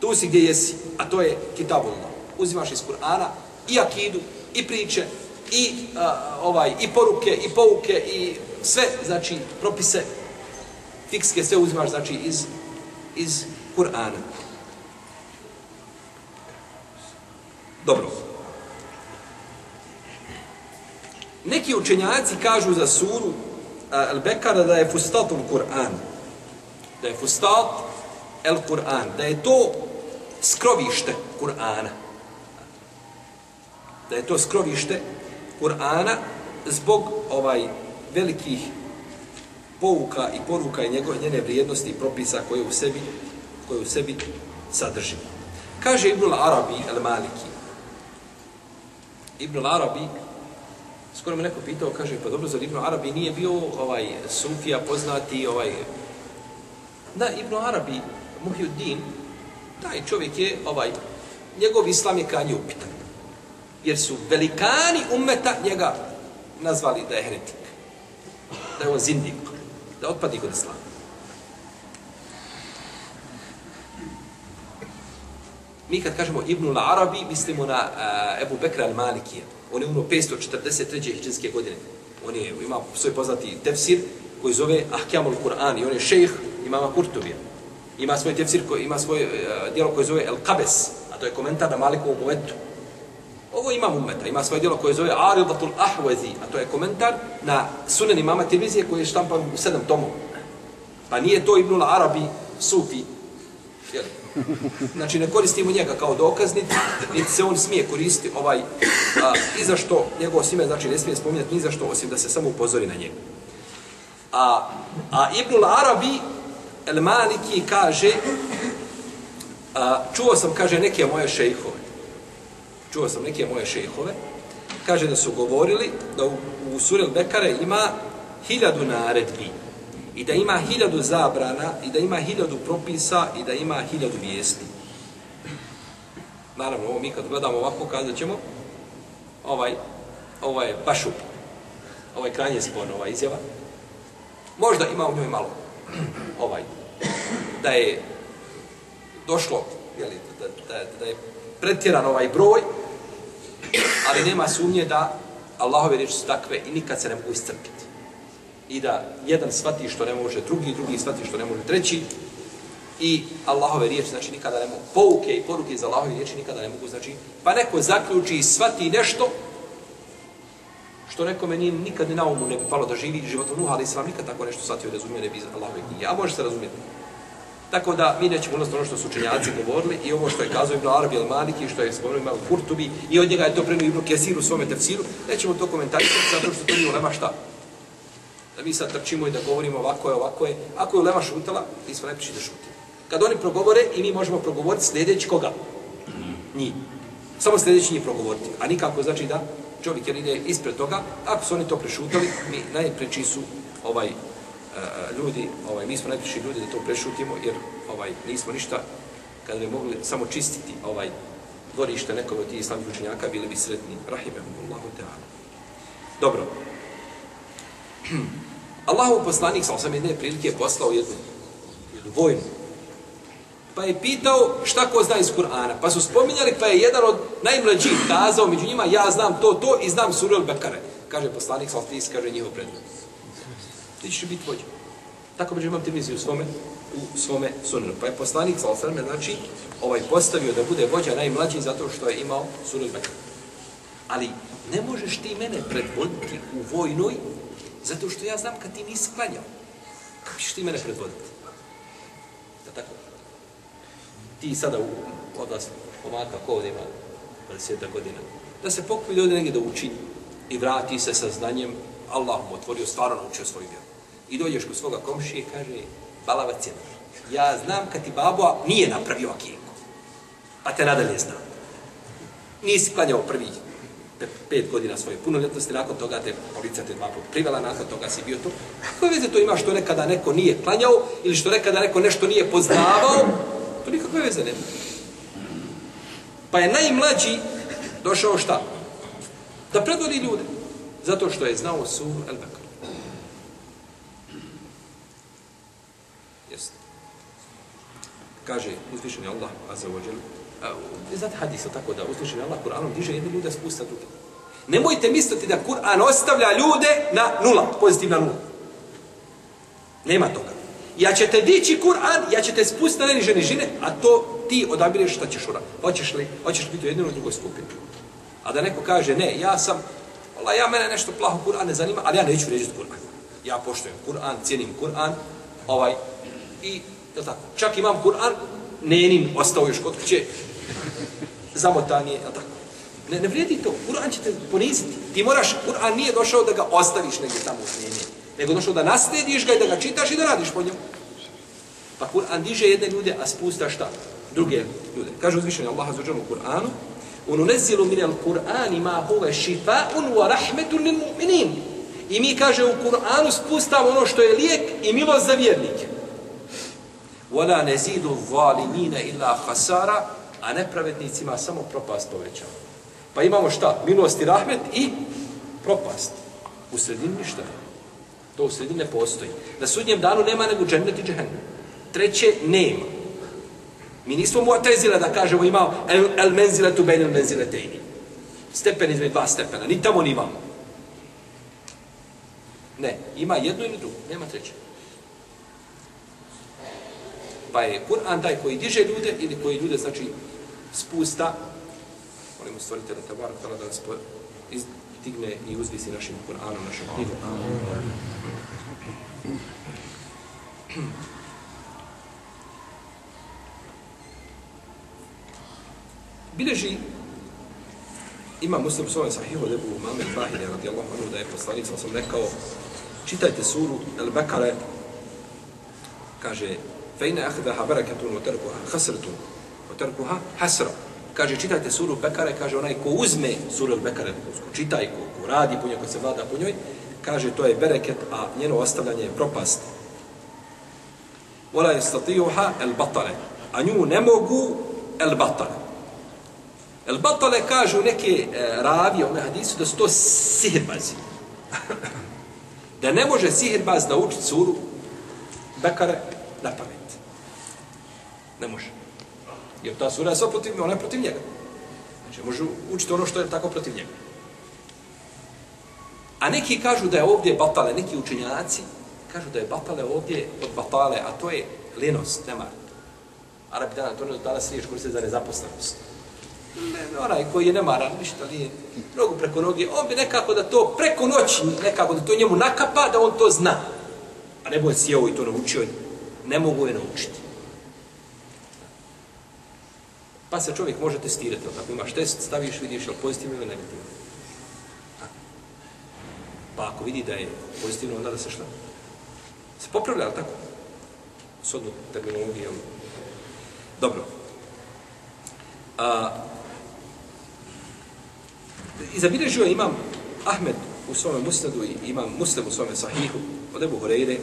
Tu si gdje jesi, a to je kitabullah. Uzimaš iz Kur'ana i akidu, i priče, i a, ovaj i poruke, i pouke, i sve, znači, propise fikske, sve uzimaš, znači, iz, iz Kur'ana. Dobro. Neki učenjaci kažu za suru Al-Bekara da je fustatul Kur'an. Da je fustat el Kur'an. Da je to skrovište Kur'ana. Da je to skrovište Kur'ana zbog ovaj velikih pouka i poruka i njegove njene vrijednosti i propisa koje u sebi koje u sebi sadrži. Kaže Ibn Arabi al-Maliki. Ibn Arabi skoro me neko pitao, kaže, pa dobro, za Ibn Arabi nije bio ovaj Sufija poznati, ovaj... Da, Ibn Arabi, Muhyuddin, taj čovjek je, ovaj, njegov islam je kanje upitan. Jer su velikani umeta njega nazvali da je heretik. Da je on zindik. Da otpadi kod islama. Mi kad kažemo Ibn Arabi, mislimo na uh, Ebu Bekra al-Malikija. On je umro 543. hijđanske godine. On je, ima svoj poznati tefsir koji zove Ahkamul Kur'an i on je šejh imama Kurtovija. Ima svoj tefsir, koji, ima svoj e, uh, dijelo koje zove El Kabes, a to je komentar na Malikovu muvetu. Ovo ima umeta, ima svoje dijelo koje zove Aridatul Ahwazi, a to je komentar na sunen imama Tirmizije koji je štampan u sedam tomova. Pa nije to Ibnul Arabi, Sufi, jel? (laughs) Znači, ne koristimo njega kao dokaznik, niti, se on smije koristiti ovaj, a, i za što njegovo svime, znači, ne smije spominjati ni za što, osim da se samo upozori na njega. A, a Ibnul Arabi, El Maliki, kaže, a, čuo sam, kaže, neke moje šejhove, čuo sam neke moje šejhove, kaže da su govorili da u, u Surel Bekare ima hiljadu naredbi, i da ima hiljadu zabrana, i da ima hiljadu propisa, i da ima hiljadu vijesti. Naravno, ovo mi kad gledamo ovako, kazat ćemo, ovaj, ovaj je baš up, ovaj krajnje spon, ova izjava. Možda ima u njoj malo, (clears throat) ovaj, da je došlo, jeli, da, da, da je pretjeran ovaj broj, ali nema sumnje da Allahove riječi su takve i nikad se ne mogu iscrpiti i da jedan svati što ne može drugi, drugi svati što ne može treći. I Allahove riječi, znači nikada ne mogu, pouke i poruke iz Allahove riječi nikada ne mogu, znači, pa neko zaključi i svati nešto što nekome nije nikad na umu ne bi palo da živi životom Nuh, ali sam nikad tako nešto shvatio i razumio ne bi iz Allahove knjige, a može se razumjeti. Tako da mi nećemo ulaziti ono što su učenjaci govorili i ovo što je kazao Ibn Arabi al-Maliki, što je spomenuo Imam Kurtubi i od njega je to prenuo Ibn Kesir u svome tefsiru, nećemo to komentarisati zato što to nije ulema šta? Da mi sad trčimo i da govorimo ovako je, ovako je. Ako je ulema šutala, ti smo najpriši da šuti. Kad oni progovore i mi možemo progovoriti sljedeći koga? Njih. Samo sljedeći njih progovoriti. A nikako znači da čovjek jer ide ispred toga, ako su oni to prešutali, mi najpreči su ovaj, uh, ljudi, ovaj, mi smo najpriši ljudi da to prešutimo, jer ovaj, nismo ništa, kada bi mogli samo čistiti ovaj dvorište nekog od tih islamskih učenjaka, bili bi sretni. Rahimahumullahu ta'ala. Dobro. (clears throat) Allahov poslanik sa osam jedne prilike je poslao jednu, jednu vojnu Pa je pitao šta ko zna iz Kur'ana. Pa su spominjali, pa je jedan od najmlađih kazao među njima, ja znam to, to i znam suru Al-Bekare. Kaže poslanik, sa osam kaže njihov predmet. Ti ćeš biti vođa. Tako među imam televiziju u svome, u svome sunenu. Pa je poslanik, sa osam znači, ovaj postavio da bude vođa najmlađi zato što je imao suru Al-Bekare. Ali ne možeš ti mene predvoditi u vojnoj zato što ja znam kad ti nisi klanjao. Kako ćeš ti mene predvoditi? Da tako? Ti sada u, od vas pomaka ko ovdje ima 20 godina. Da se pokupi ovdje negdje da uči i vrati se sa znanjem. Allah mu otvorio, stvarno naučio svoju vjeru. I dođeš kod svoga komšije i kaže, balavac je Ja znam kad ti babo nije napravio akijenku. Pa te nadalje znam. Nisi klanjao prvi pet godina svoje punoljetnosti, nakon toga te policija te dva put privela, nakon toga si bio tu. Kako veze to ima što nekada neko nije klanjao ili što nekada neko nešto nije poznavao? To nikakve veze nema. Pa je najmlađi došao šta? Da predvodi ljude. Zato što je znao su El Bekr. Jeste. Kaže uzvišeni Allah, a za ođelu, znate hadisa tako da uzvišen Allah Kur'anom diže jedne ljude, spusta druge. Nemojte misliti da Kur'an ostavlja ljude na nula, pozitivna nula. Nema toga. Ja će te dići Kur'an, ja će te spustiti na neniže nižine, a to ti odabireš šta ćeš uraditi. Hoćeš li, hoćeš biti u jednoj ili drugoj skupini. A da neko kaže, ne, ja sam, ola, ja mene nešto plaho Kur'an ne zanima, ali ja neću reći Kur'an. Ja poštujem Kur'an, cijenim Kur'an, ovaj, i, je tako, čak imam Kur'an, nenin ostao još kod kuće, zamotan je, tako. Ne, ne vrijedi to, Kur'an će te poniziti. Ti moraš, Kur'an nije došao da ga ostaviš negdje tamo u snjenje, nego došao da naslediš ga i da ga čitaš i da radiš po njemu. Pa Kur'an diže jedne ljude, a spusta šta? Druge ljude. Kaže uzvišenje Allaha za u Kur'anu, ununezilu minel Kur'ani ma huve šifa'un wa rahmetun lil mu'minin. I mi, kaže, u Kur'anu spustamo ono što je lijek i milost za vjernike. Wala nezidu zalimina illa khasara, a nepravednicima samo propast povećava. Pa imamo šta? Milost i rahmet i propast. U sredini ništa To u sredini ne postoji. Na sudnjem danu nema nego džennet i džehennem. Treće, nema. Mi nismo mu otezile da kažemo imao el, el menzile tu ben el menzile tejni. Stepen izme dva stepena. Ni tamo ni imamo. Ne, ima jedno ili drugo. Nema treće. Pa je Kur'an taj koji diže ljude ili koji ljude, znači, spusta, molimo stvoritelja Tabarak Tala da nas izdigne i uzvisi našim Kur'anom, našom knjigom. Bileži ima muslim svojom sahihu debu Mame Bahire radijallahu anhu da je poslanik sam rekao čitajte suru El Bekare kaže fejne ahdaha barakatun u terkuha hasretun Otarkuha hasra. Kaže, čitajte suru Bekare, kaže, onaj ko uzme suru Bekare, ko čitaj, ko, ko radi po njoj, ko se vlada po njoj, kaže, to je bereket, a njeno ostavljanje je propast. Ola je statijuha el batale. A nju ne mogu el batale. El batale kažu neke e, ravije, one hadisu, da su to sihirbazi. (laughs) da ne može sihirbaz da uči suru Bekare na pamet. Ne može. Jer ta sura je sva protiv, ona je protiv njega. Znači, može učiti ono što je tako protiv njega. A neki kažu da je ovdje batale, neki učenjaci kažu da je batale ovdje od batale, a to je lenost, nema. Arabi dana, to ne danas riješ koriste za nezaposlenost. Ne, onaj koji je nemaran, ništa nije, nogu preko noge, on bi nekako da to preko noći, nekako da to njemu nakapa, da on to zna. A ne je sjeo i to naučio, ne mogu je naučiti. Pa se čovjek može testirati, ako imaš test, staviš, vidiš je pozitivno ili negativno. Pa ako vidi da je pozitivno, onda da se šta? Se popravlja, ali tako? S odnu terminologijom. Dobro. A, I zabilježio imam Ahmed u svome musnadu i imam muslim u svome sahihu od Ebu Horeire,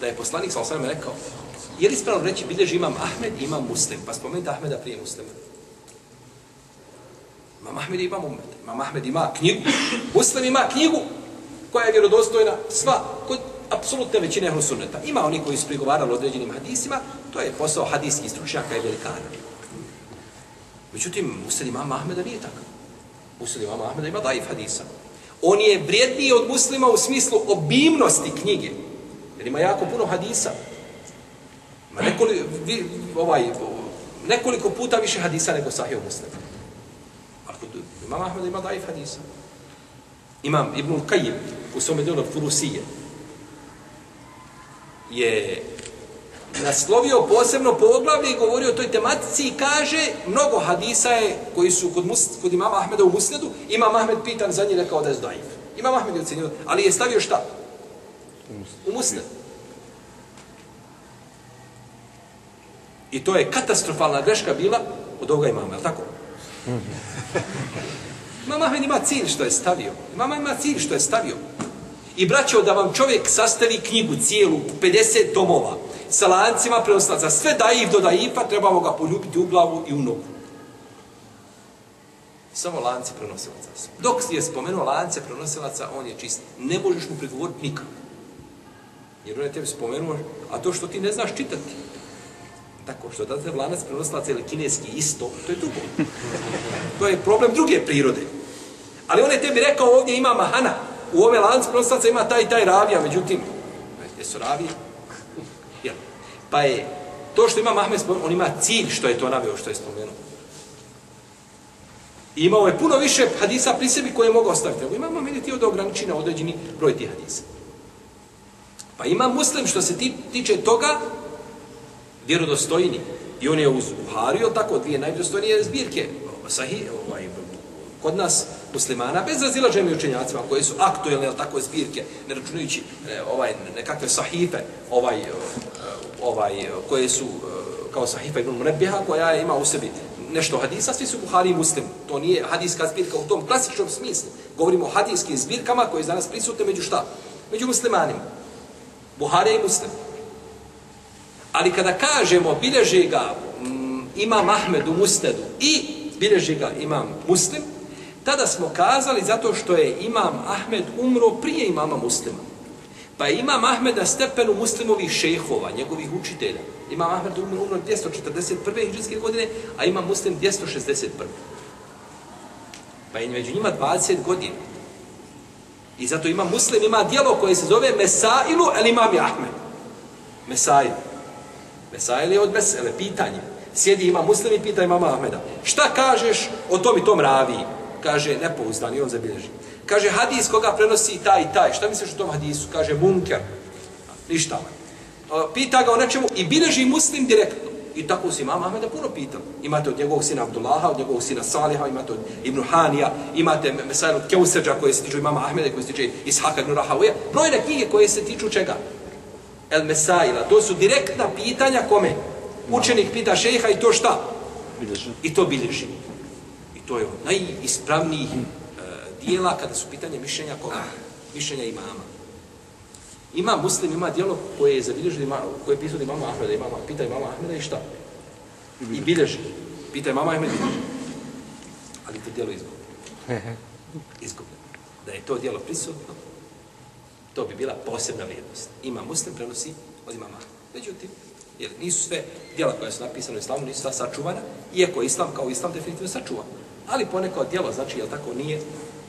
da je poslanik sa osvrame rekao, Je li ispravno reći, bilježi imam Ahmed i imam Muslim, pa spomenuti Ahmeda prije Muslima. Imam Ahmed ima Umet. Imam Ahmed ima knjigu, Muslim ima knjigu koja je vjerodostojna, sva, kod apsolutne većine ehlu sunneta. Ima oni koji su prigovarali određenim hadisima, to je posao hadijskih stručnjaka i velikana. Međutim, Muslim ima Ahmeda nije takav. Muslim ima Ahmeda ima daif hadisa. On je vrijedniji od muslima u smislu obimnosti knjige. Jer ima jako puno hadisa. Ma nekoli, vi, ovaj, nekoliko puta više hadisa nego sahih muslima. Ali kod imam Ahmed ima daif hadisa. Imam Ibn Qajim u svome delu Furusije je naslovio posebno poglavlje i govorio o toj tematici i kaže mnogo hadisa je koji su kod, mus, kod imama Ahmeda u Musnedu, imam Ahmed pitan za njih rekao da je zdajiv. Imam Ahmed je ocenio, ali je stavio šta? U Musned. I to je katastrofalna greška bila od ovoga imama, je li tako? Imam Ahmed ima cilj što je stavio. Imam ima cilj što je stavio. I braćo, da vam čovjek sastavi knjigu cijelu, 50 tomova, sa lancima prenoslaca, sve daiv do daifa, trebamo ga poljubiti u glavu i u nogu. Samo lanci prenosilaca. Dok je spomenuo lance prenosilaca, on je čist. Ne možeš mu prigovoriti nikako. Jer on je tebi spomenuo, a to što ti ne znaš čitati. Tako što da se lanac prenosilaca ili kineski isto, to je dugo. To je problem druge prirode. Ali on je tebi rekao ovdje ima mahana, u ove lance prenosilaca ima taj taj ravija, međutim, gdje su ravije? Jel? Pa je to što ima Mahmed spomenuo, on ima cilj što je to naveo, što je spomenuo. I imao je puno više hadisa pri sebi koje je mogao ostaviti. Evo imamo meni ti od ograniči na određeni broj tih hadisa. Pa ima muslim što se ti, tiče toga vjerodostojni. I on je uz Buhariju, tako, dvije najvjerodostojnije zbirke. Sahih, ovaj, kod nas muslimana, bez razilaženja učenjacima koje su aktuelne, ali tako zbirke, ne računajući e, ovaj, nekakve sahife, ovaj, e, ovaj, e, koje su e, kao sahifa ibn Munebbiha, koja ima u sebi nešto hadisa, svi su Buhari i Muslim. To nije hadijska zbirka u tom klasičnom smislu. Govorimo o hadijskim zbirkama koje je danas prisutne među šta? Među muslimanima. Buhari i Muslim. Ali kada kažemo bilježi ga mm, imam Ahmed u Mustedu i bilježi ga imam Muslim, tada smo kazali zato što je imam Ahmed umro prije imama Muslima. Pa je imam Ahmed na stepenu muslimovih šehova, njegovih učitelja. Imam Ahmed umro, umro 241. hiđanske godine, a imam Muslim 261. Pa je među njima 20 godina. I zato ima Muslim, ima dijelo koje se zove Mesailu el imam Ahmed. Mesailu. Mesail je od mesele, pitanje. Sjedi ima Muslim i pita imama Ahmeda. Šta kažeš o tom i tom ravi? Kaže, nepouzdan i on zabilježi. Kaže, hadis koga prenosi taj i taj. Šta misliš o tom hadisu? Kaže, munker. Ništa. Pita ga o nečemu i bileži muslim direktno. I tako si imam Ahmeda puno pitao. Imate od njegovog sina Abdullaha, od njegovog sina Saliha, imate od Ibn Hanija, imate Mesajl od Keuseđa koje se tiču imama Ahmeda, koje se tiču Ishaka ibn Rahavija. Brojne knjige koje se tiču čega? El Mesajla. To su direktna pitanja kome? Učenik pita šeha i to šta? Bilježi. I to bilježi. I to je od najispravnijih uh, dijela kada su pitanje mišljenja koga? Mišljenja imama. Ima muslim, ima dijelo koje je zabilježio, ima, koje je pisao imama Ahmeda, imama, pita imama Ahmeda i šta? I bilježi. Pita imama Ahmeda i bilježi. Ali to dijelo je izgubljeno. Izgubljeno. Da je to dijelo prisutno, to bi bila posebna vrijednost. Ima muslim, prenosi od imama Međutim, jer nisu sve djela koja su napisane u islamu, nisu sva sačuvana, iako islam kao islam definitivno sačuva. Ali poneko djelo, znači, jel tako, nije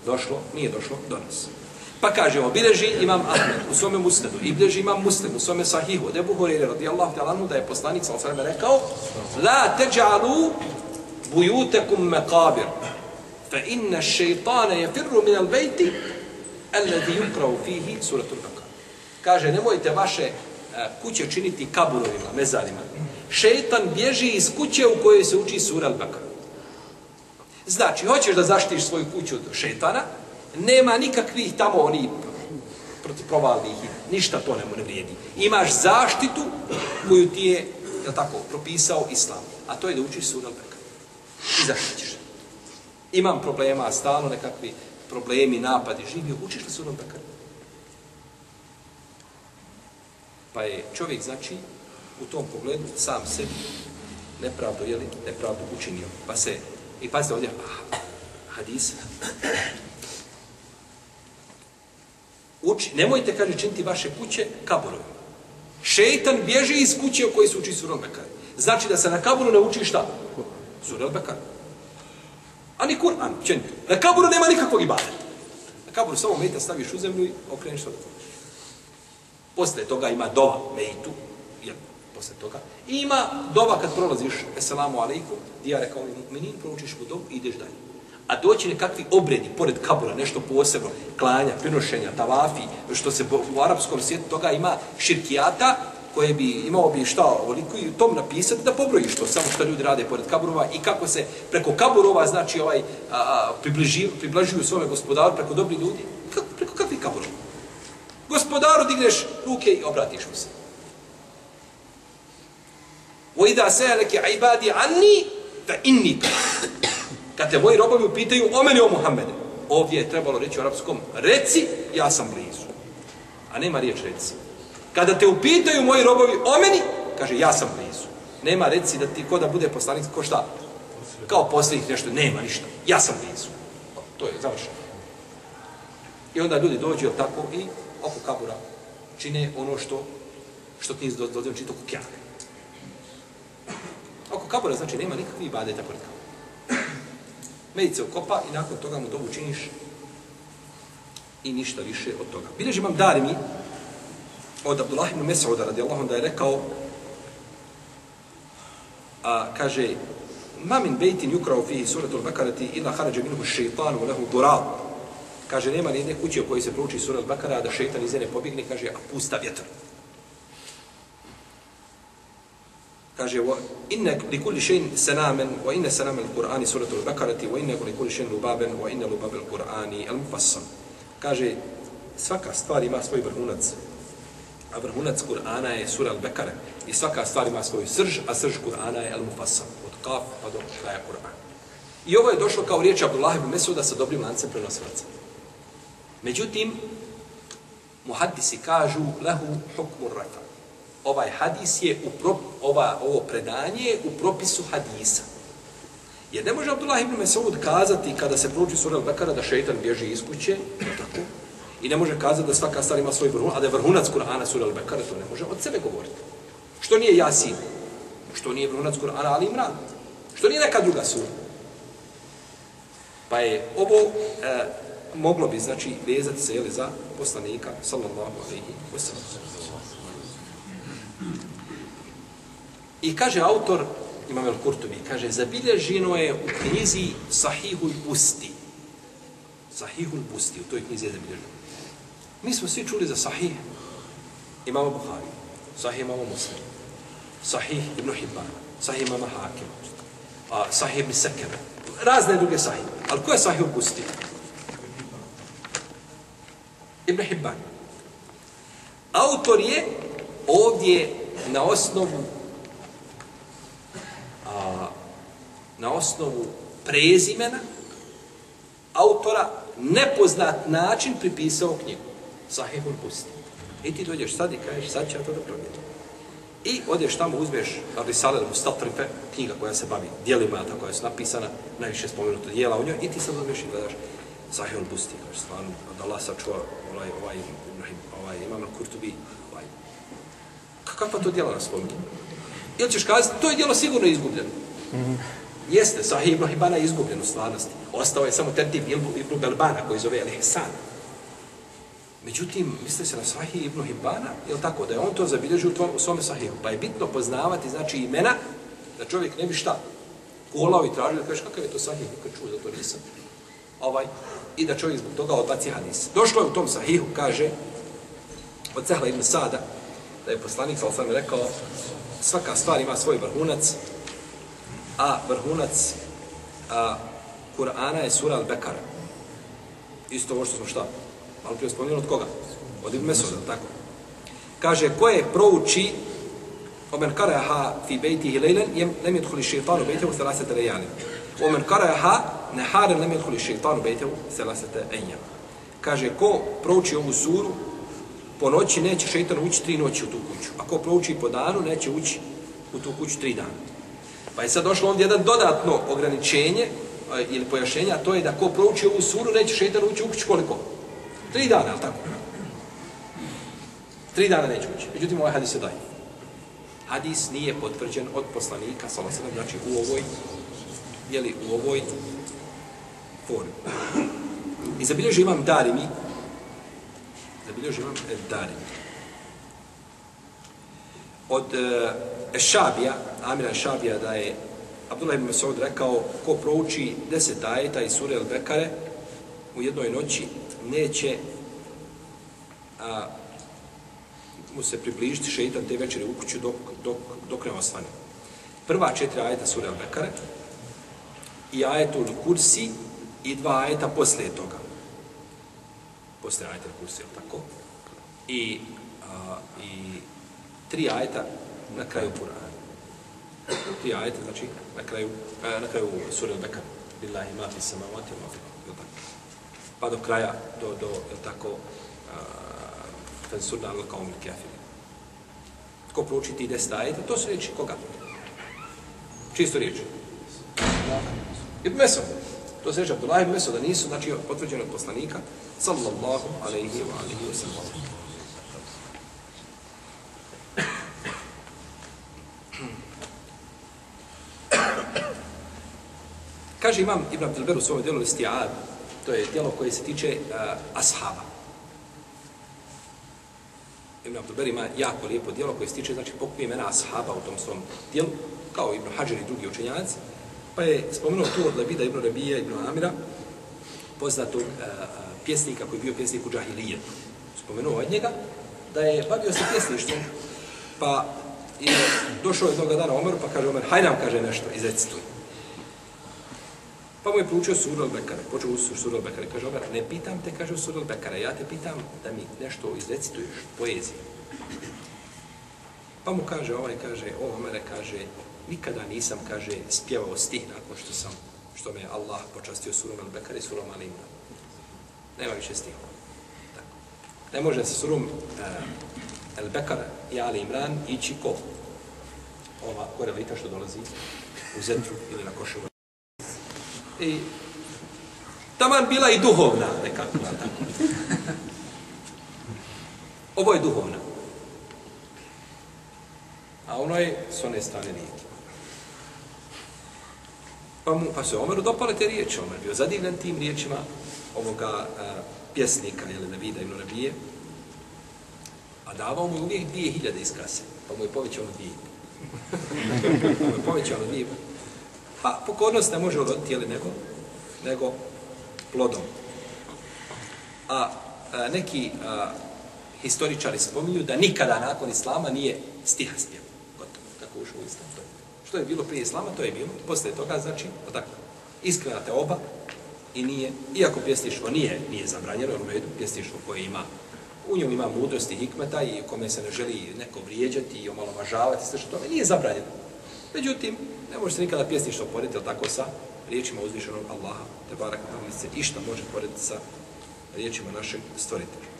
došlo, nije došlo do nas. Pa kažemo, bileži imam Ahmed u svome musnedu i bileži imam muslim u svome sahihu od Ebu Horeire radijallahu ta'ala da je poslanik sa osvrame rekao La teđalu bujutekum mekabir fa inna šeitane je firru min al bejti alladhi yuqra'u fihi suratul Baqara. Kaže, nemojte vaše e, kuće činiti kaburovima, mezarima. Šejtan bježi iz kuće u kojoj se uči sura Al-Baqara. Znači, hoćeš da zaštitiš svoju kuću od šetana, nema nikakvih tamo oni protiprovalnih, ništa to nemu ne vrijedi. Imaš zaštitu koju ti je, je tako, propisao islam, a to je da učiš sura Al-Baqara. I zaštitiš. Imam problema, stalno nekakvi problemi, napadi, živio, učiš li surom Bekr? Pa je čovjek, znači, u tom pogledu sam sebi nepravdu, jeli, nepravdu učinio. Pa se, i pazite ovdje, ah, hadis, Uči, nemojte, kaže, činiti vaše kuće kaburovima. Šeitan bježi iz kuće u kojoj se uči surom Bekara. Znači da se na kaburu ne uči šta? Sura Bekara. A ni Kur'an, općenito. Na kaburu nema nikakvog ibadeta. Na kaburu samo mejta staviš u zemlju i okreniš to. Posle toga ima dova mejtu, jer posle toga. I ima dova kad prolaziš, eselamu alaikum, dija rekao mi mu'minin, proučiš mu dovu i ideš dalje. A doći nekakvi obredi, pored kabura, nešto posebno, klanja, prinošenja, tavafi, što se u arapskom svijetu toga ima širkijata, koje bi imao bi šta ovoliko i tom napisati da pobrojiš to, samo što ljudi rade pored kaburova i kako se preko kaburova, znači ovaj, a, a, približi, približuju svome gospodaru preko dobri ljudi. Kako, preko kakvih kaburova? Gospodaru digneš ruke i obratiš mu se. وَإِذَا سَيَلَكِ عِبَادِ عَنِّي فَإِنِّي Kad te moji robovi upitaju o meni o Muhammede, ovdje je trebalo reći u arapskom, reci, ja sam blizu. A nema riječ reci. Kada te upitaju moji robovi o meni, kaže, ja sam blizu. Nema reci da ti ko da bude poslanik, ko šta? Kao poslanik nešto, nema ništa. Ja sam blizu. To je završeno. I onda ljudi dođu tako i oko kabura čine ono što što ti dozvoljeno čito kukjane. Oko kabura znači nema nikakvih ibadeta pored kabura. Medice ukopa i nakon toga mu dobu činiš i ništa više od toga. Bileži imam dar mi od Abdullah ibn Mes'uda radijallahu da je rekao a kaže ma min bejtin yukrao fihi suratul bakarati illa harađa minhu šeitanu lehu dural kaže nema ni jedne kuće u kojoj se prouči surat bakara da šeitan iz njene pobjegne kaže a pusta vjetar kaže wa inna li kulli shay'in sanaman wa inna sanama al-qur'ani suratul bakarati wa inna li kulli shay'in lubaban wa inna lubab al-qur'ani al-mufassal kaže svaka stvar ima svoj vrhunac a vrhunac Kur'ana je sura Al-Bekare. I svaka stvar ima svoju srž, a srž Kur'ana je Al-Mufassal. Od kaf pa do kraja Kur'ana. I ovo je došlo kao riječ Abdullah ibn Mesuda sa dobrim lancem prenosilaca. Međutim, muhaddisi kažu lehu hukmu rafa. Ovaj hadis je u prop, ova, ovo predanje je u propisu hadisa. Jer ne može Abdullah ibn Mesud kazati kada se prouči sura Al-Bekara da šeitan bježi iz kuće, tako, I ne može kazati da svaka stvar ima svoj vrhunac, a da je vrhunac Kur'ana sura Al-Bekara, to ne može od sebe govoriti. Što nije Jasin? Što nije vrhunac Kur'ana Ali Imran? Što nije neka druga sura? Pa je ovo e, moglo bi, znači, vezati se jeli, za poslanika, sallallahu alaihi wa sallam. I kaže autor, Imam El Kurtubi, kaže, zabilježeno je u knjizi Sahihul Busti. Sahihul Busti, u toj knjizi je zabilježeno. Mi smo svi čuli za Sahih imamo Buhari, Sahih imamo Muslim, Sahih ibn Hibban, Sahih imamo Hakim, a Sahih ibn Sekebe, razne druge Sahih. Ali ko je Sahih upusti? Ibn Hibban. Autor je ovdje na osnovu a, na osnovu prezimena autora nepoznat način pripisao knjigu. Sahihul Busti. I ti dođeš sad i kažeš, sad ću ja to da provjerim. I odeš tamo, uzmeš Risale al Mustatrife, knjiga koja se bavi dijelima, ta koja su napisana, najviše spomenuto dijela u njoj, i ti sad uzmeš i gledaš Sahihul Busti, kažeš, stvarno, da Allah sačuva ovaj, ovaj, ovaj, ovaj imam Kurtubi, ovaj. Kakva to dijela nas spominje? Ili ćeš kazati, to je dijelo sigurno izgubljeno. Mm -hmm. Jeste, Sahih ibn Hibana je izgubljen u stvarnosti. Ostao je samo tertib ibn Belbana koji zove Al-Ihsan. Međutim, misle se na Sahih ibn Hibbana, je tako, da je on to zabilježio u, u svome Sahihu. Pa je bitno poznavati, znači, imena, da čovjek ne bi šta kolao i tražio, da kažeš kakav je to Sahih, nikad čuo da to nisam. Ovaj, I da čovjek zbog toga odbaci hadis. Došlo je u tom Sahihu, kaže, od Cehla ibn Sada, da je poslanik, sal sam rekao, svaka stvar ima svoj vrhunac, a vrhunac a, Kur'ana je sura Al-Bekara. Isto ovo što smo šta? Malo prije spomenuo od koga? Od Ibn Mesuda, tako. Kaže, ko je prouči Omen karaha fi bejtihi lejlen, jem lem jedhuli šeitanu bejtehu selasete lejane. Omen karaha neharen lem jedhuli šeitanu bejtehu selasete enja. Kaže, ko prouči ovu suru, po noći neće šeitan ući tri noći u tu kuću. A ko prouči po danu, neće ući u tu kuću tri dana. Pa je sad došlo ovdje jedan dodatno ograničenje ili pojašenje, a to je da ko prouči ovu suru, neće šeitan ući u kuću koliko? Tri dana, ali tako? Tri dana neću ući. Međutim, ovaj hadis je daje. Hadis nije potvrđen od poslanika, sallallahu se znači u ovoj, jeli, u ovoj formi. I zabilježi imam Darimi, zabilježi imam e, Darimi. Od e, Ešabija, Amira Ešabija, da je Abdullah ibn Mas'ud rekao, ko prouči deset ajeta iz sure El-Bekare u jednoj noći, neće a, mu se približiti šeitan te večeri u kuću dok, dok, dok ne osvane. Prva četiri ajeta sura Al-Bekare i ajetul kursi i dva ajeta poslije toga. Poslije ajeta kursi, tako? I, a, i tri ajeta na kraju Kur'ana. Tri ajeta, znači, na kraju, a, na kraju sura Al-Bekare. Billahi ma fi samavati ma fi je tako? Pa do kraja, do, do, je tako, a, fansurna al kaum kafir. Ko prouči ti deset ajeta, to su riječi koga? Čisto riječ. Ibn Mesud. To se reče Abdullah ibn Mesud, da nisu, znači, potvrđeni od poslanika, sallallahu alaihi wa alaihi wa sallam. Kaže imam Ibn Abdelber u svojom djelu Istijad, to je djelo koje se tiče uh, ashaba. Ibn Abdelber ima jako lijepo djelo koje se tiče, znači, pokupi imena ashaba u tom svom djelu, kao Ibn Hajar i drugi učenjaci, pa je spomenuo tu od Lebida Ibn Rabija Ibn Amira, poznatog uh, pjesnika koji je bio pjesnik u Džahilijetu. Spomenuo od njega da je bavio se pjesništvom, pa je došao jednog dana Omer, pa kaže Omer, haj nam kaže nešto, izrecituj. Pa mu je proučio suru al-Bekare, počeo u suru al-Bekare, kaže Omer, ne pitam te, kaže suru al-Bekare, ja te pitam da mi nešto izrecituješ, poezije. Pa mu kaže, ovaj kaže, o Omer, kaže, nikada nisam, kaže, spjevao stih nakon što sam, što me Allah počastio surom al-Bekare i surom al-Imran. Nema više stihova. Tako. Ne može se surom eh, uh, al-Bekara i al-Imran ići ko? Ova korelita što dolazi u Zetru ili na Koševu. I taman bila i duhovna nekako. Tako. Ovo je duhovna. A ono je s one strane rijeke. Pa, mu, pa se Omeru dopale te riječi. Omer bio zadivljen tim riječima ovoga a, pjesnika, jel, Nevida ibn Rabije. A davao mu uvijek dvije hiljade iz kase. Pa mu je povećao na dvije. (laughs) pa mu je povećao na dvije. Pa pokornost ne može uroditi, jel, nego, nego plodom. A, a neki a, historičari spominju da nikada nakon Islama nije stiha spjev. Gotovo, tako ušao u Islam. To je. Što je bilo prije Islama, to je bilo. Posle toga, znači, tako, iskrena te oba i nije, iako pjesništvo nije, nije zabranjeno, u redu, pjesništvo koje ima, u njemu ima mudrosti, hikmeta i kome se ne želi neko vrijeđati i omalovažavati, sve što tome, nije zabranjeno. Međutim, ne može se nikada pjesništvo porediti, ali tako sa riječima uzvišenog Allaha, te barak na se išta može porediti sa riječima našeg stvoritelja.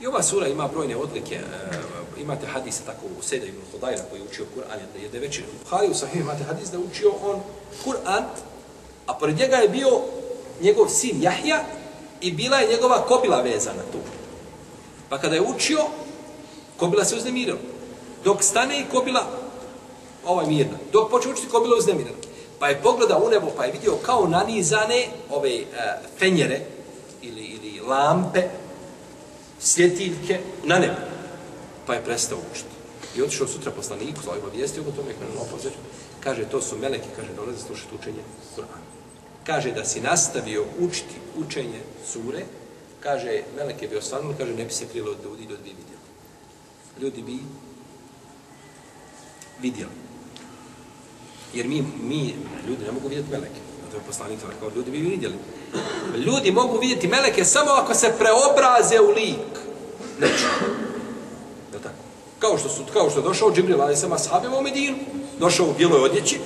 I ova sura ima brojne odlike, e, imate hadise tako u Sejda ibn Hudajra koji je učio Kur'an, da je da večer u Buhari u Sahih imate hadis da je učio on Kur'an, a pored njega je bio njegov sin Jahja i bila je njegova kobila vezana tu. Pa kada je učio, kobila se uznemirila. Dok stane i kobila, ovaj mirna. Dok počne učiti, kobila uznemiran. Pa je pogleda u nebo, pa je vidio kao nanizane ove e, fenjere ili, ili lampe svjetiljke na nebu. Pa je prestao učiti. I otišao sutra poslaniku, za obavijestio go tome, kaže, no, kaže, to su meleki, kaže, dolaze slušati učenje Kur'ana. Kaže, da si nastavio učiti učenje sure, kaže, melek je bio kaže, ne bi se krilo od ljudi, ljudi bi vidjeli. Ljudi bi vidjeli. Jer mi, mi, ljudi ne mogu vidjeti meleke. To je poslanik kao ljudi bi vidjeli. Ljudi mogu vidjeti meleke samo ako se preobraze u lik. Neću. Je tako. Kao što su, kao što je došao Džibril, ali sam ashabima u Medinu, došao u bijeloj odjeći,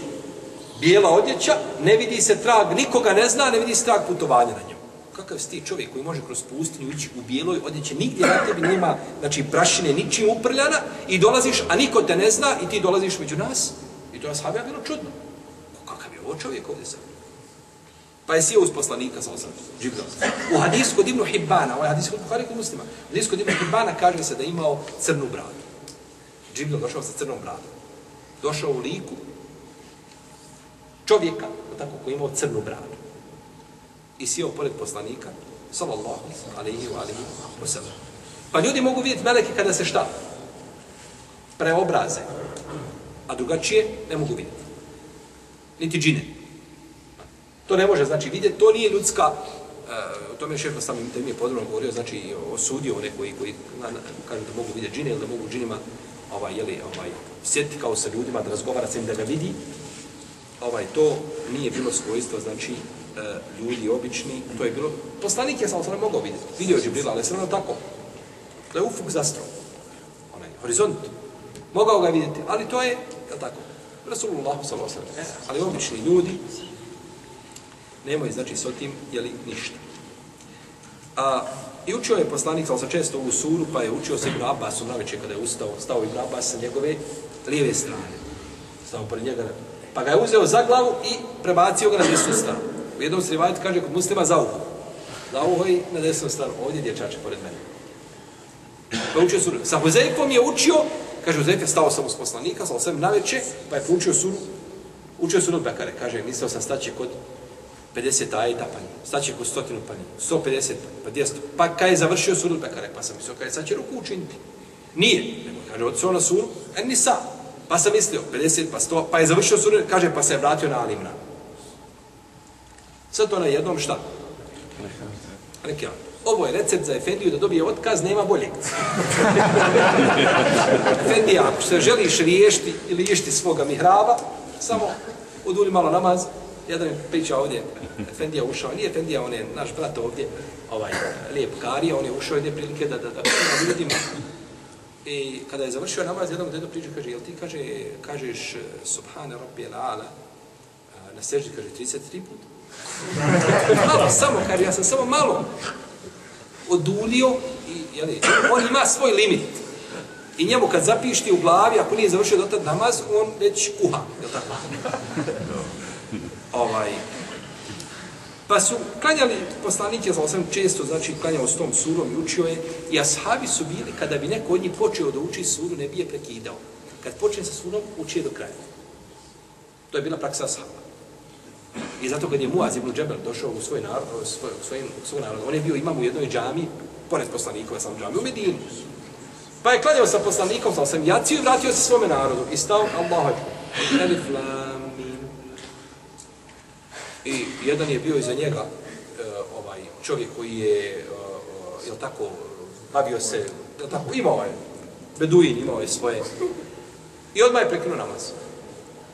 bijela odjeća, ne vidi se trag, nikoga ne zna, ne vidi se trag putovanja na njemu. Kakav si ti čovjek koji može kroz pustinju ići u bijeloj odjeći, nigdje na tebi nema, znači, prašine ničim uprljana i dolaziš, a niko te ne zna i ti dolaziš među nas to je ashabima bilo čudno. Pa kakav je ovo čovjek ovdje sad? Pa je sjeo uz poslanika sa osam, Džibril. U hadisu kod Ibnu Hibbana, ovaj hadis kod Buhari kod muslima, u hadisu kod Ibnu Hibbana kaže se da je imao crnu bradu. Džibril došao sa crnom bradom. Došao u liku čovjeka, tako, koji je imao crnu bradu. I sjeo pored poslanika, sallallahu alaihi wa alaihi wa sallam. Pa ljudi mogu vidjeti meleke kada se šta? Preobraze. A drugačije ne mogu vidjeti. Niti džine. To ne može znači vidjeti, to nije ljudska, uh, o tome je šefa sam im je podrobno govorio, znači osudio one koji, koji na, na, kažu da mogu vidjeti džine ili da mogu džinima ovaj, jeli, ovaj, sjetiti kao sa ljudima, da razgovara sa im da ga vidi, ovaj, to nije bilo svojstvo, znači, e, ljudi obični, to je bilo, poslanik je sam osnovno mogao vidjeti, vidio je Džibrila, ali sve ono tako, to je ufuk zastro, onaj, horizont, mogao ga vidjeti, ali to je, je tako, Rasulullah sallallahu alejhi ve sellem. Ali obični ljudi nemaju znači sa tim je li ništa. A i učio je poslanik sa često u suru, pa je učio se Ibn Abbas u naveče kada je ustao, stao Ibn Abbas sa njegove lijeve strane. Stao pored njega. Pa ga je uzeo za glavu i prebacio ga na desnu stranu. U jednom se rivajetu kaže kod muslima za uho. Za uho i na desnu stranu. Ovdje dječače pored mene. Pa učio suru. Sa Huzeyfom je učio Kaže, Uzef stao sam uz poslanika, stao sam naveče, pa je poučio suru, učio suru Bekare. Kaže, mislio sam staće kod 50 ajeta, pa nije. Staće kod stotinu, pa nije. 150, pa 200. Pa kad je završio suru Bekare, pa sam mislio, kaže, sad će ruku učiniti. Nije. Nego, kaže, odsao na suru, en nisa. Pa sam mislio, 50, pa 100, pa je završio suru, kaže, pa se je vratio na Alimra. Sad to na jednom šta? Rekao, Ovo je recept za Efendiju da dobije otkaz, nema boljeg. (laughs) Efendija, ako se želiš riješiti ili riješiti svoga mihrava, samo oduli malo namaz. Jedan mi priča ovdje, Efendija ušao, nije Efendija, on je naš brat ovdje, ovaj, lijep karija, on je ušao jedne prilike da, da, da, da ljudima. I kada je završio namaz, jednom dedo priča, kaže, jel ti kaže, kažeš Subhane Rabbi ala, na seždi, kaže, 33 puta. (laughs) malo, samo, kaže, ja sam samo malo odulio i jeli, on ima svoj limit. I njemu kad zapišti u glavi, ako nije završio dotad namaz, on već kuha. Je tako? (laughs) ovaj. Pa su klanjali poslanike, ja sam često znači, klanjao s tom surom i učio je, i ashabi su bili, kada bi neko od njih počeo da uči suru, ne bi je prekidao. Kad počne sa surom, uči je do kraja. To je bila praksa ashaba. I zato kad je Muaz ibn Džebel došao u svoj narod, u svoj, u svoj, u svoj narod, on je bio imam u jednoj džami, pored poslanikova sam džami, u Medini. Pa je klanjao sa poslanikom, sam sam jaciju i vratio se svome narodu. I stao, Allah, elif, lamim. I jedan je bio iza njega, uh, ovaj čovjek koji je, uh, jel tako, bavio se, jel tako, imao je, beduin, imao je svoje. I odmah je prekinuo namaz.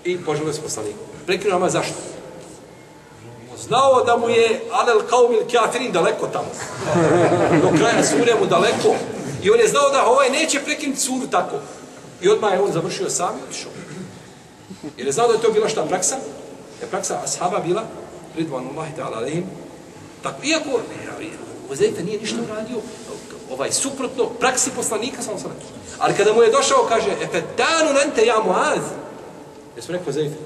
I poželio se poslanikom. Prekinuo namaz, zašto? Znao da mu je Alel Kaumil Kjafirin daleko tamo. Do kraja sure mu daleko. I on je znao da ovaj neće prekinuti suru tako. I odmah je on završio sam i otišao. Jer je znao da je to bila šta praksa? Je praksa ashaba bila, ridvanullahi ta'ala alihim. Tako, iako Uzejfe nije ništa uradio, ovaj, suprotno, praksi poslanika sam sam Ali kada mu je došao, kaže, efetanu nente ja muaz. Jesmo rekao Uzejfe?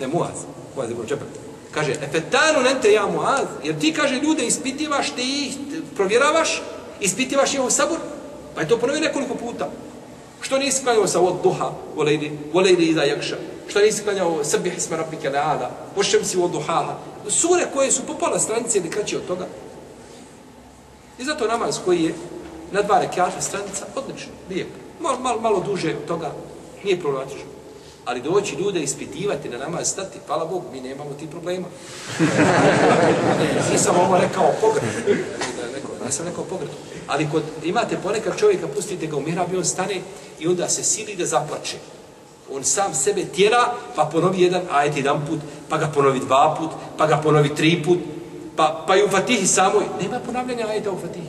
Ne, muaz. Muaz je bilo džepet. Kaže, efetanu nente ja muaz, jer ti, kaže, ljude ispitivaš, ti ih provjeravaš, ispitivaš njihov sabor, pa je to ponovio nekoliko puta. Što nisi klanjao sa od duha, volejli, volejli iza jakša? Što nisi klanjao srbih isma rabike leada, pošćem si od duhaha, Sure koje su po pola stranice ili kraće od toga. I zato namaz koji je na dva rekiata stranica, odlično, lijepo. Malo, malo, malo duže od toga, nije problematično. Ali doći ljude ispitivati na namaz stati, hvala Bogu, mi nemamo ti problema. Nisam ovo rekao pogredu. Neko, nisam rekao pogredu. Ali kod imate ponekad čovjeka, pustite ga u mihrabi, on stane i onda se sili da zaplače. On sam sebe tjera, pa ponovi jedan ajet jedan put, pa ga ponovi dva put, pa ga ponovi tri put, pa, pa i u Fatihi samoj. Nema ponavljanja ajeta u Fatihi.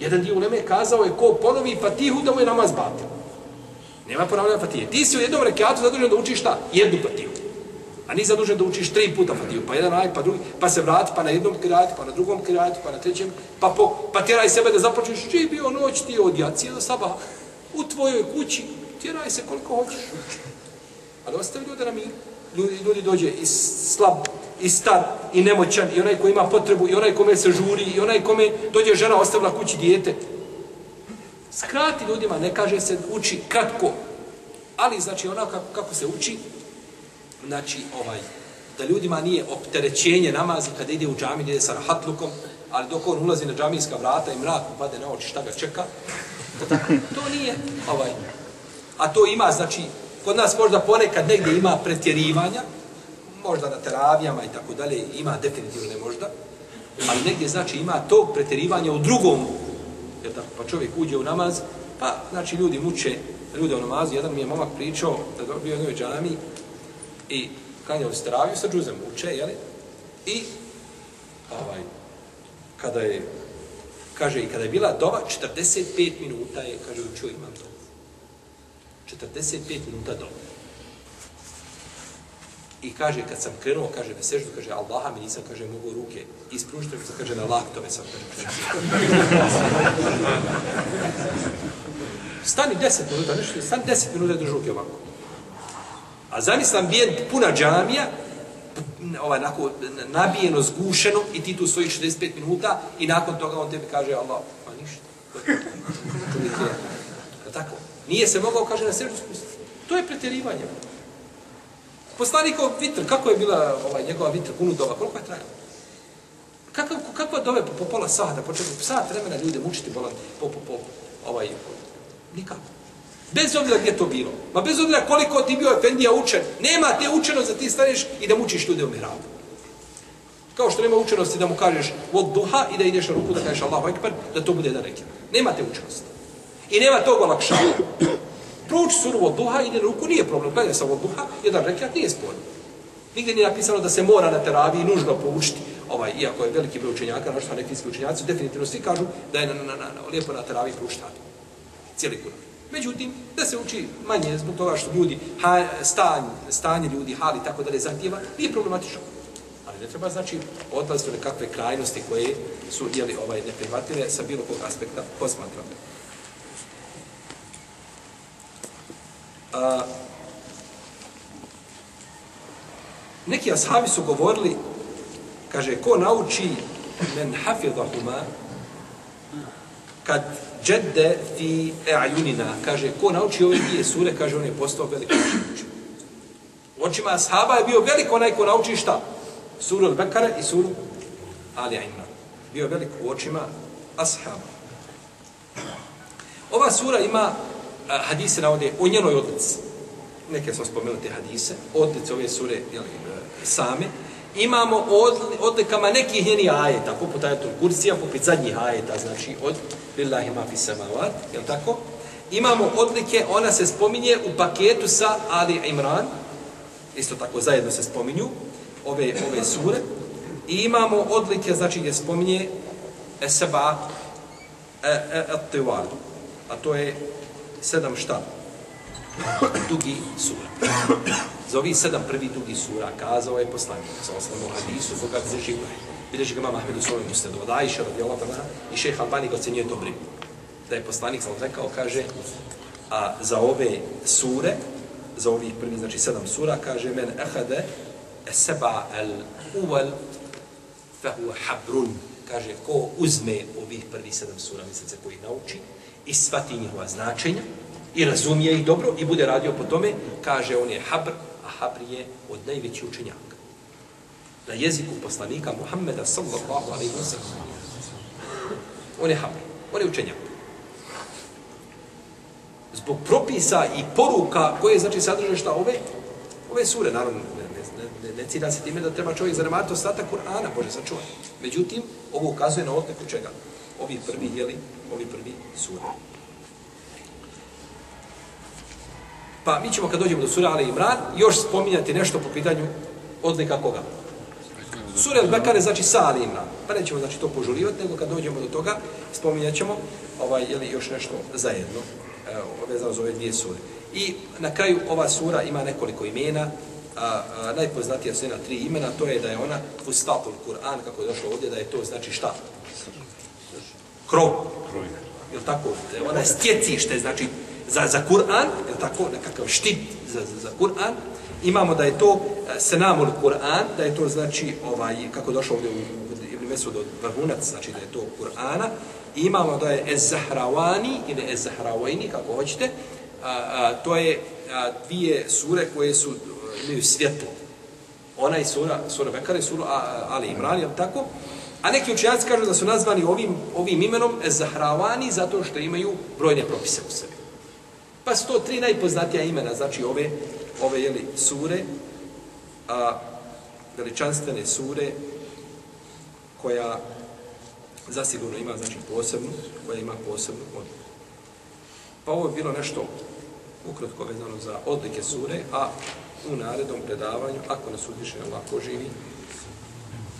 Jedan dio uleme kazao je ko ponovi Fatihu da mu je namaz batil. Nema ponavljanja fatije. Ti si u jednom rekiatu zadužen da učiš šta? Jednu fatiju. A nisi zadužen da učiš tri puta fatiju. Pa jedan aj, pa drugi, pa se vrati, pa na jednom kiratu, pa na drugom kiratu, pa na trećem, pa, po, pa tjeraj sebe da započneš, či bio noć ti od jacije do sabaha. U tvojoj kući, tjeraj se koliko hoćeš. Ali ostavi ljude na miru. Ljudi, ljudi dođe i slab, i star, i nemoćan, i onaj koji ima potrebu, i onaj kome se žuri, i onaj kome dođe žena ostavila kući dijete. Skrati ljudima, ne kaže se uči kratko, ali znači onako kako, kako se uči, znači ovaj, da ljudima nije opterećenje namazi kada ide u džami, ide sa rahatlukom, ali dok on ulazi na džamijska vrata i mrak upade na oči, šta ga čeka, to, tako, to nije ovaj. A to ima, znači, kod nas možda ponekad negdje ima pretjerivanja, možda na teravijama i tako dalje, ima definitivno ne možda, ali negdje znači ima to pretjerivanja u drugom, jer tako, pa čovjek uđe u namaz, pa znači ljudi muče ljude u namazu, jedan mi je momak pričao da bio u jednoj džami i kanjali se teraviju sa džuzem uče, jeli? I ovaj, kada je, kaže, i kada je bila dova, 45 minuta je, kaže, učio imam dovu. 45 minuta dova. I kaže, kad sam krenuo, kaže, na seždu, kaže, Allaha mi nisam, kaže, mogu ruke ispružiti, što kaže, na laktove sam, kaže, Stani 10 minuta, nešto, stani 10 minuta drži ruke ovako. A zamisli ambijent puna džamija, ovaj, nako, nabijeno, zgušeno, i ti tu stojiš 65 minuta, i nakon toga on tebi kaže, Allah, pa ništa. Čovjek je, tako. Nije se mogao, kaže, na seždu spustiti. To je pretjerivanje. Poslanikov vitr, kako je bila ovaj, njegova vitr kunudova, koliko je trajala? Kakav, kakva dove po, po pola sata, po sat vremena ljude mučiti bolan, po, po, po, ovaj, nikako. Bez obzira gdje to bilo. Ma bez obzira koliko ti bio Efendija učen, nema te učenost da ti staneš i da mučiš ljude u mihrabu. Kao što nema učenosti da mu kažeš od duha i da ideš na ruku da kažeš Allahu Ekber, da to bude jedan rekiat. Nema te učenosti. I nema tog olakšanja. Proči suru od duha, ide ruku, nije problem. Gledaj sam od duha, jedan rekiat nije sporno. Nigdje nije napisano da se mora na teraviji nužno poučiti, ovaj, iako je veliki broj učenjaka, našto neki učenjaci, definitivno svi kažu da je na, na, na, na, lijepo na teraviji proučiti cijeli kuran. Međutim, da se uči manje zbog toga što ljudi, ha, stanj, stanje ljudi, hali, tako da ne zahtjeva, nije problematično. Ali ne treba, znači, odlaziti u nekakve krajnosti koje su, jeli, ovaj, neprihvatljive sa bilo kog aspekta posmatrane. A, neki ashabi su govorili, kaže, ko nauči men hafidahuma, kad džedde fi e'ajunina, kaže, ko nauči ove dvije sure, kaže, on je postao veliko učenje. U očima ashaba je bio veliko onaj ko nauči šta? Suru al-Bekara i suru Ali Imran. Bio veliko u očima ashaba. Ova sura ima hadise navode o njenoj odlici. Neke smo spomenuli te hadise. Odlice ove sure jeli, e, same imamo o odlikama nekih njenih ajeta, poput ajetul kursija, poput zadnjih ajeta, znači od lillahi ma fi samavat, je tako? Imamo odlike, ona se spominje u paketu sa Ali Imran, isto tako zajedno se spominju, ove, ove sure, i imamo odlike, znači gdje spominje Eseba e, e, Atival, a to je sedam šta? Dugi sura. Za ovih sedam prvi dugi sura kazao je poslanik, sa osnovu hadisu, koga se živo je. Bileži ga mama Ahmed u svojom ustadu, od Aisha radi Allah i šeh Albani ga ocenjuje dobrim. Da je poslanik sam rekao, kaže, a za ove sure, za ovih prvi, znači sedam sura, kaže, men ehade seba al uval fehu habrun. Kaže, ko uzme ovih prvi sedam sura, mislice koji nauči, i svati njihova značenja, i razumije ih dobro, i bude radio po tome, kaže, on je habr, a habr je od najvećih učenjaka na jeziku poslanika Muhammeda sallallahu alaihi wa sallam. On je habr, on je učenjak. Zbog propisa i poruka koje znači sadrže šta ove, ove sure, naravno, ne, ne, ne, ne cira se time da treba čovjek zanemariti ostatak Kur'ana, Bože sačuvaj. Međutim, ovo ukazuje na odliku čega? Ovi prvi, jeli, ovi prvi sure. Pa mi ćemo kad dođemo do sura Ali Imran još spominjati nešto po pitanju odlika koga? Sura al-Bekare znači sa Ali Imran. Pa nećemo znači to požurivati, nego kad dođemo do toga spominjat ćemo ovaj, jeli, još nešto zajedno evo, vezano za ove dvije sure. I na kraju ova sura ima nekoliko imena, a, a najpoznatija su na tri imena, to je da je ona Fustatul Kur'an, kako je došlo ovdje, da je to znači šta? Krov. Je Je tako? Ona je stjecište, znači za, za Kur'an, je tako, nekakav štit za, za, za Kur'an, Imamo da je to e, senamul Kur'an, da je to znači ovaj kako došao ovdje u Ibn Mesud od vrhunac, znači da je to Kur'ana. Imamo da je Ez-Zahravani ili Ez-Zahravajni, kako hoćete. A, a, to je a, dvije sure koje su e, imaju svjetlo. Ona sura, sura Bekara i sura Ali Imran, je tako? A neki učenjaci kažu da su nazvani ovim, ovim imenom Zahravani zato što imaju brojne propise u sebi. Pa su to tri najpoznatija imena, znači ove, ove jeli, sure, a, veličanstvene sure, koja zasigurno ima znači posebnu, koja ima posebnu odliku. Pa ovo je bilo nešto ukratko vezano za odlike sure, a u narednom predavanju, ako nas uzviše Allah živi,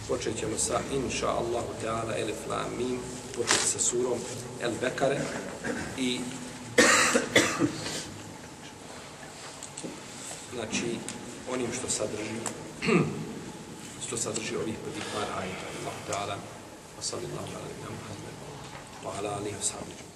počet ćemo sa inša Allahu Teala Elif Lam Mim, počet sa surom El Bekare i znači onim što sadrži (clears throat) što sadrži ovih prvih par ajta. Allahu Teala, wa sallallahu ala Muhammed, wa ala alihi wa sahbihi.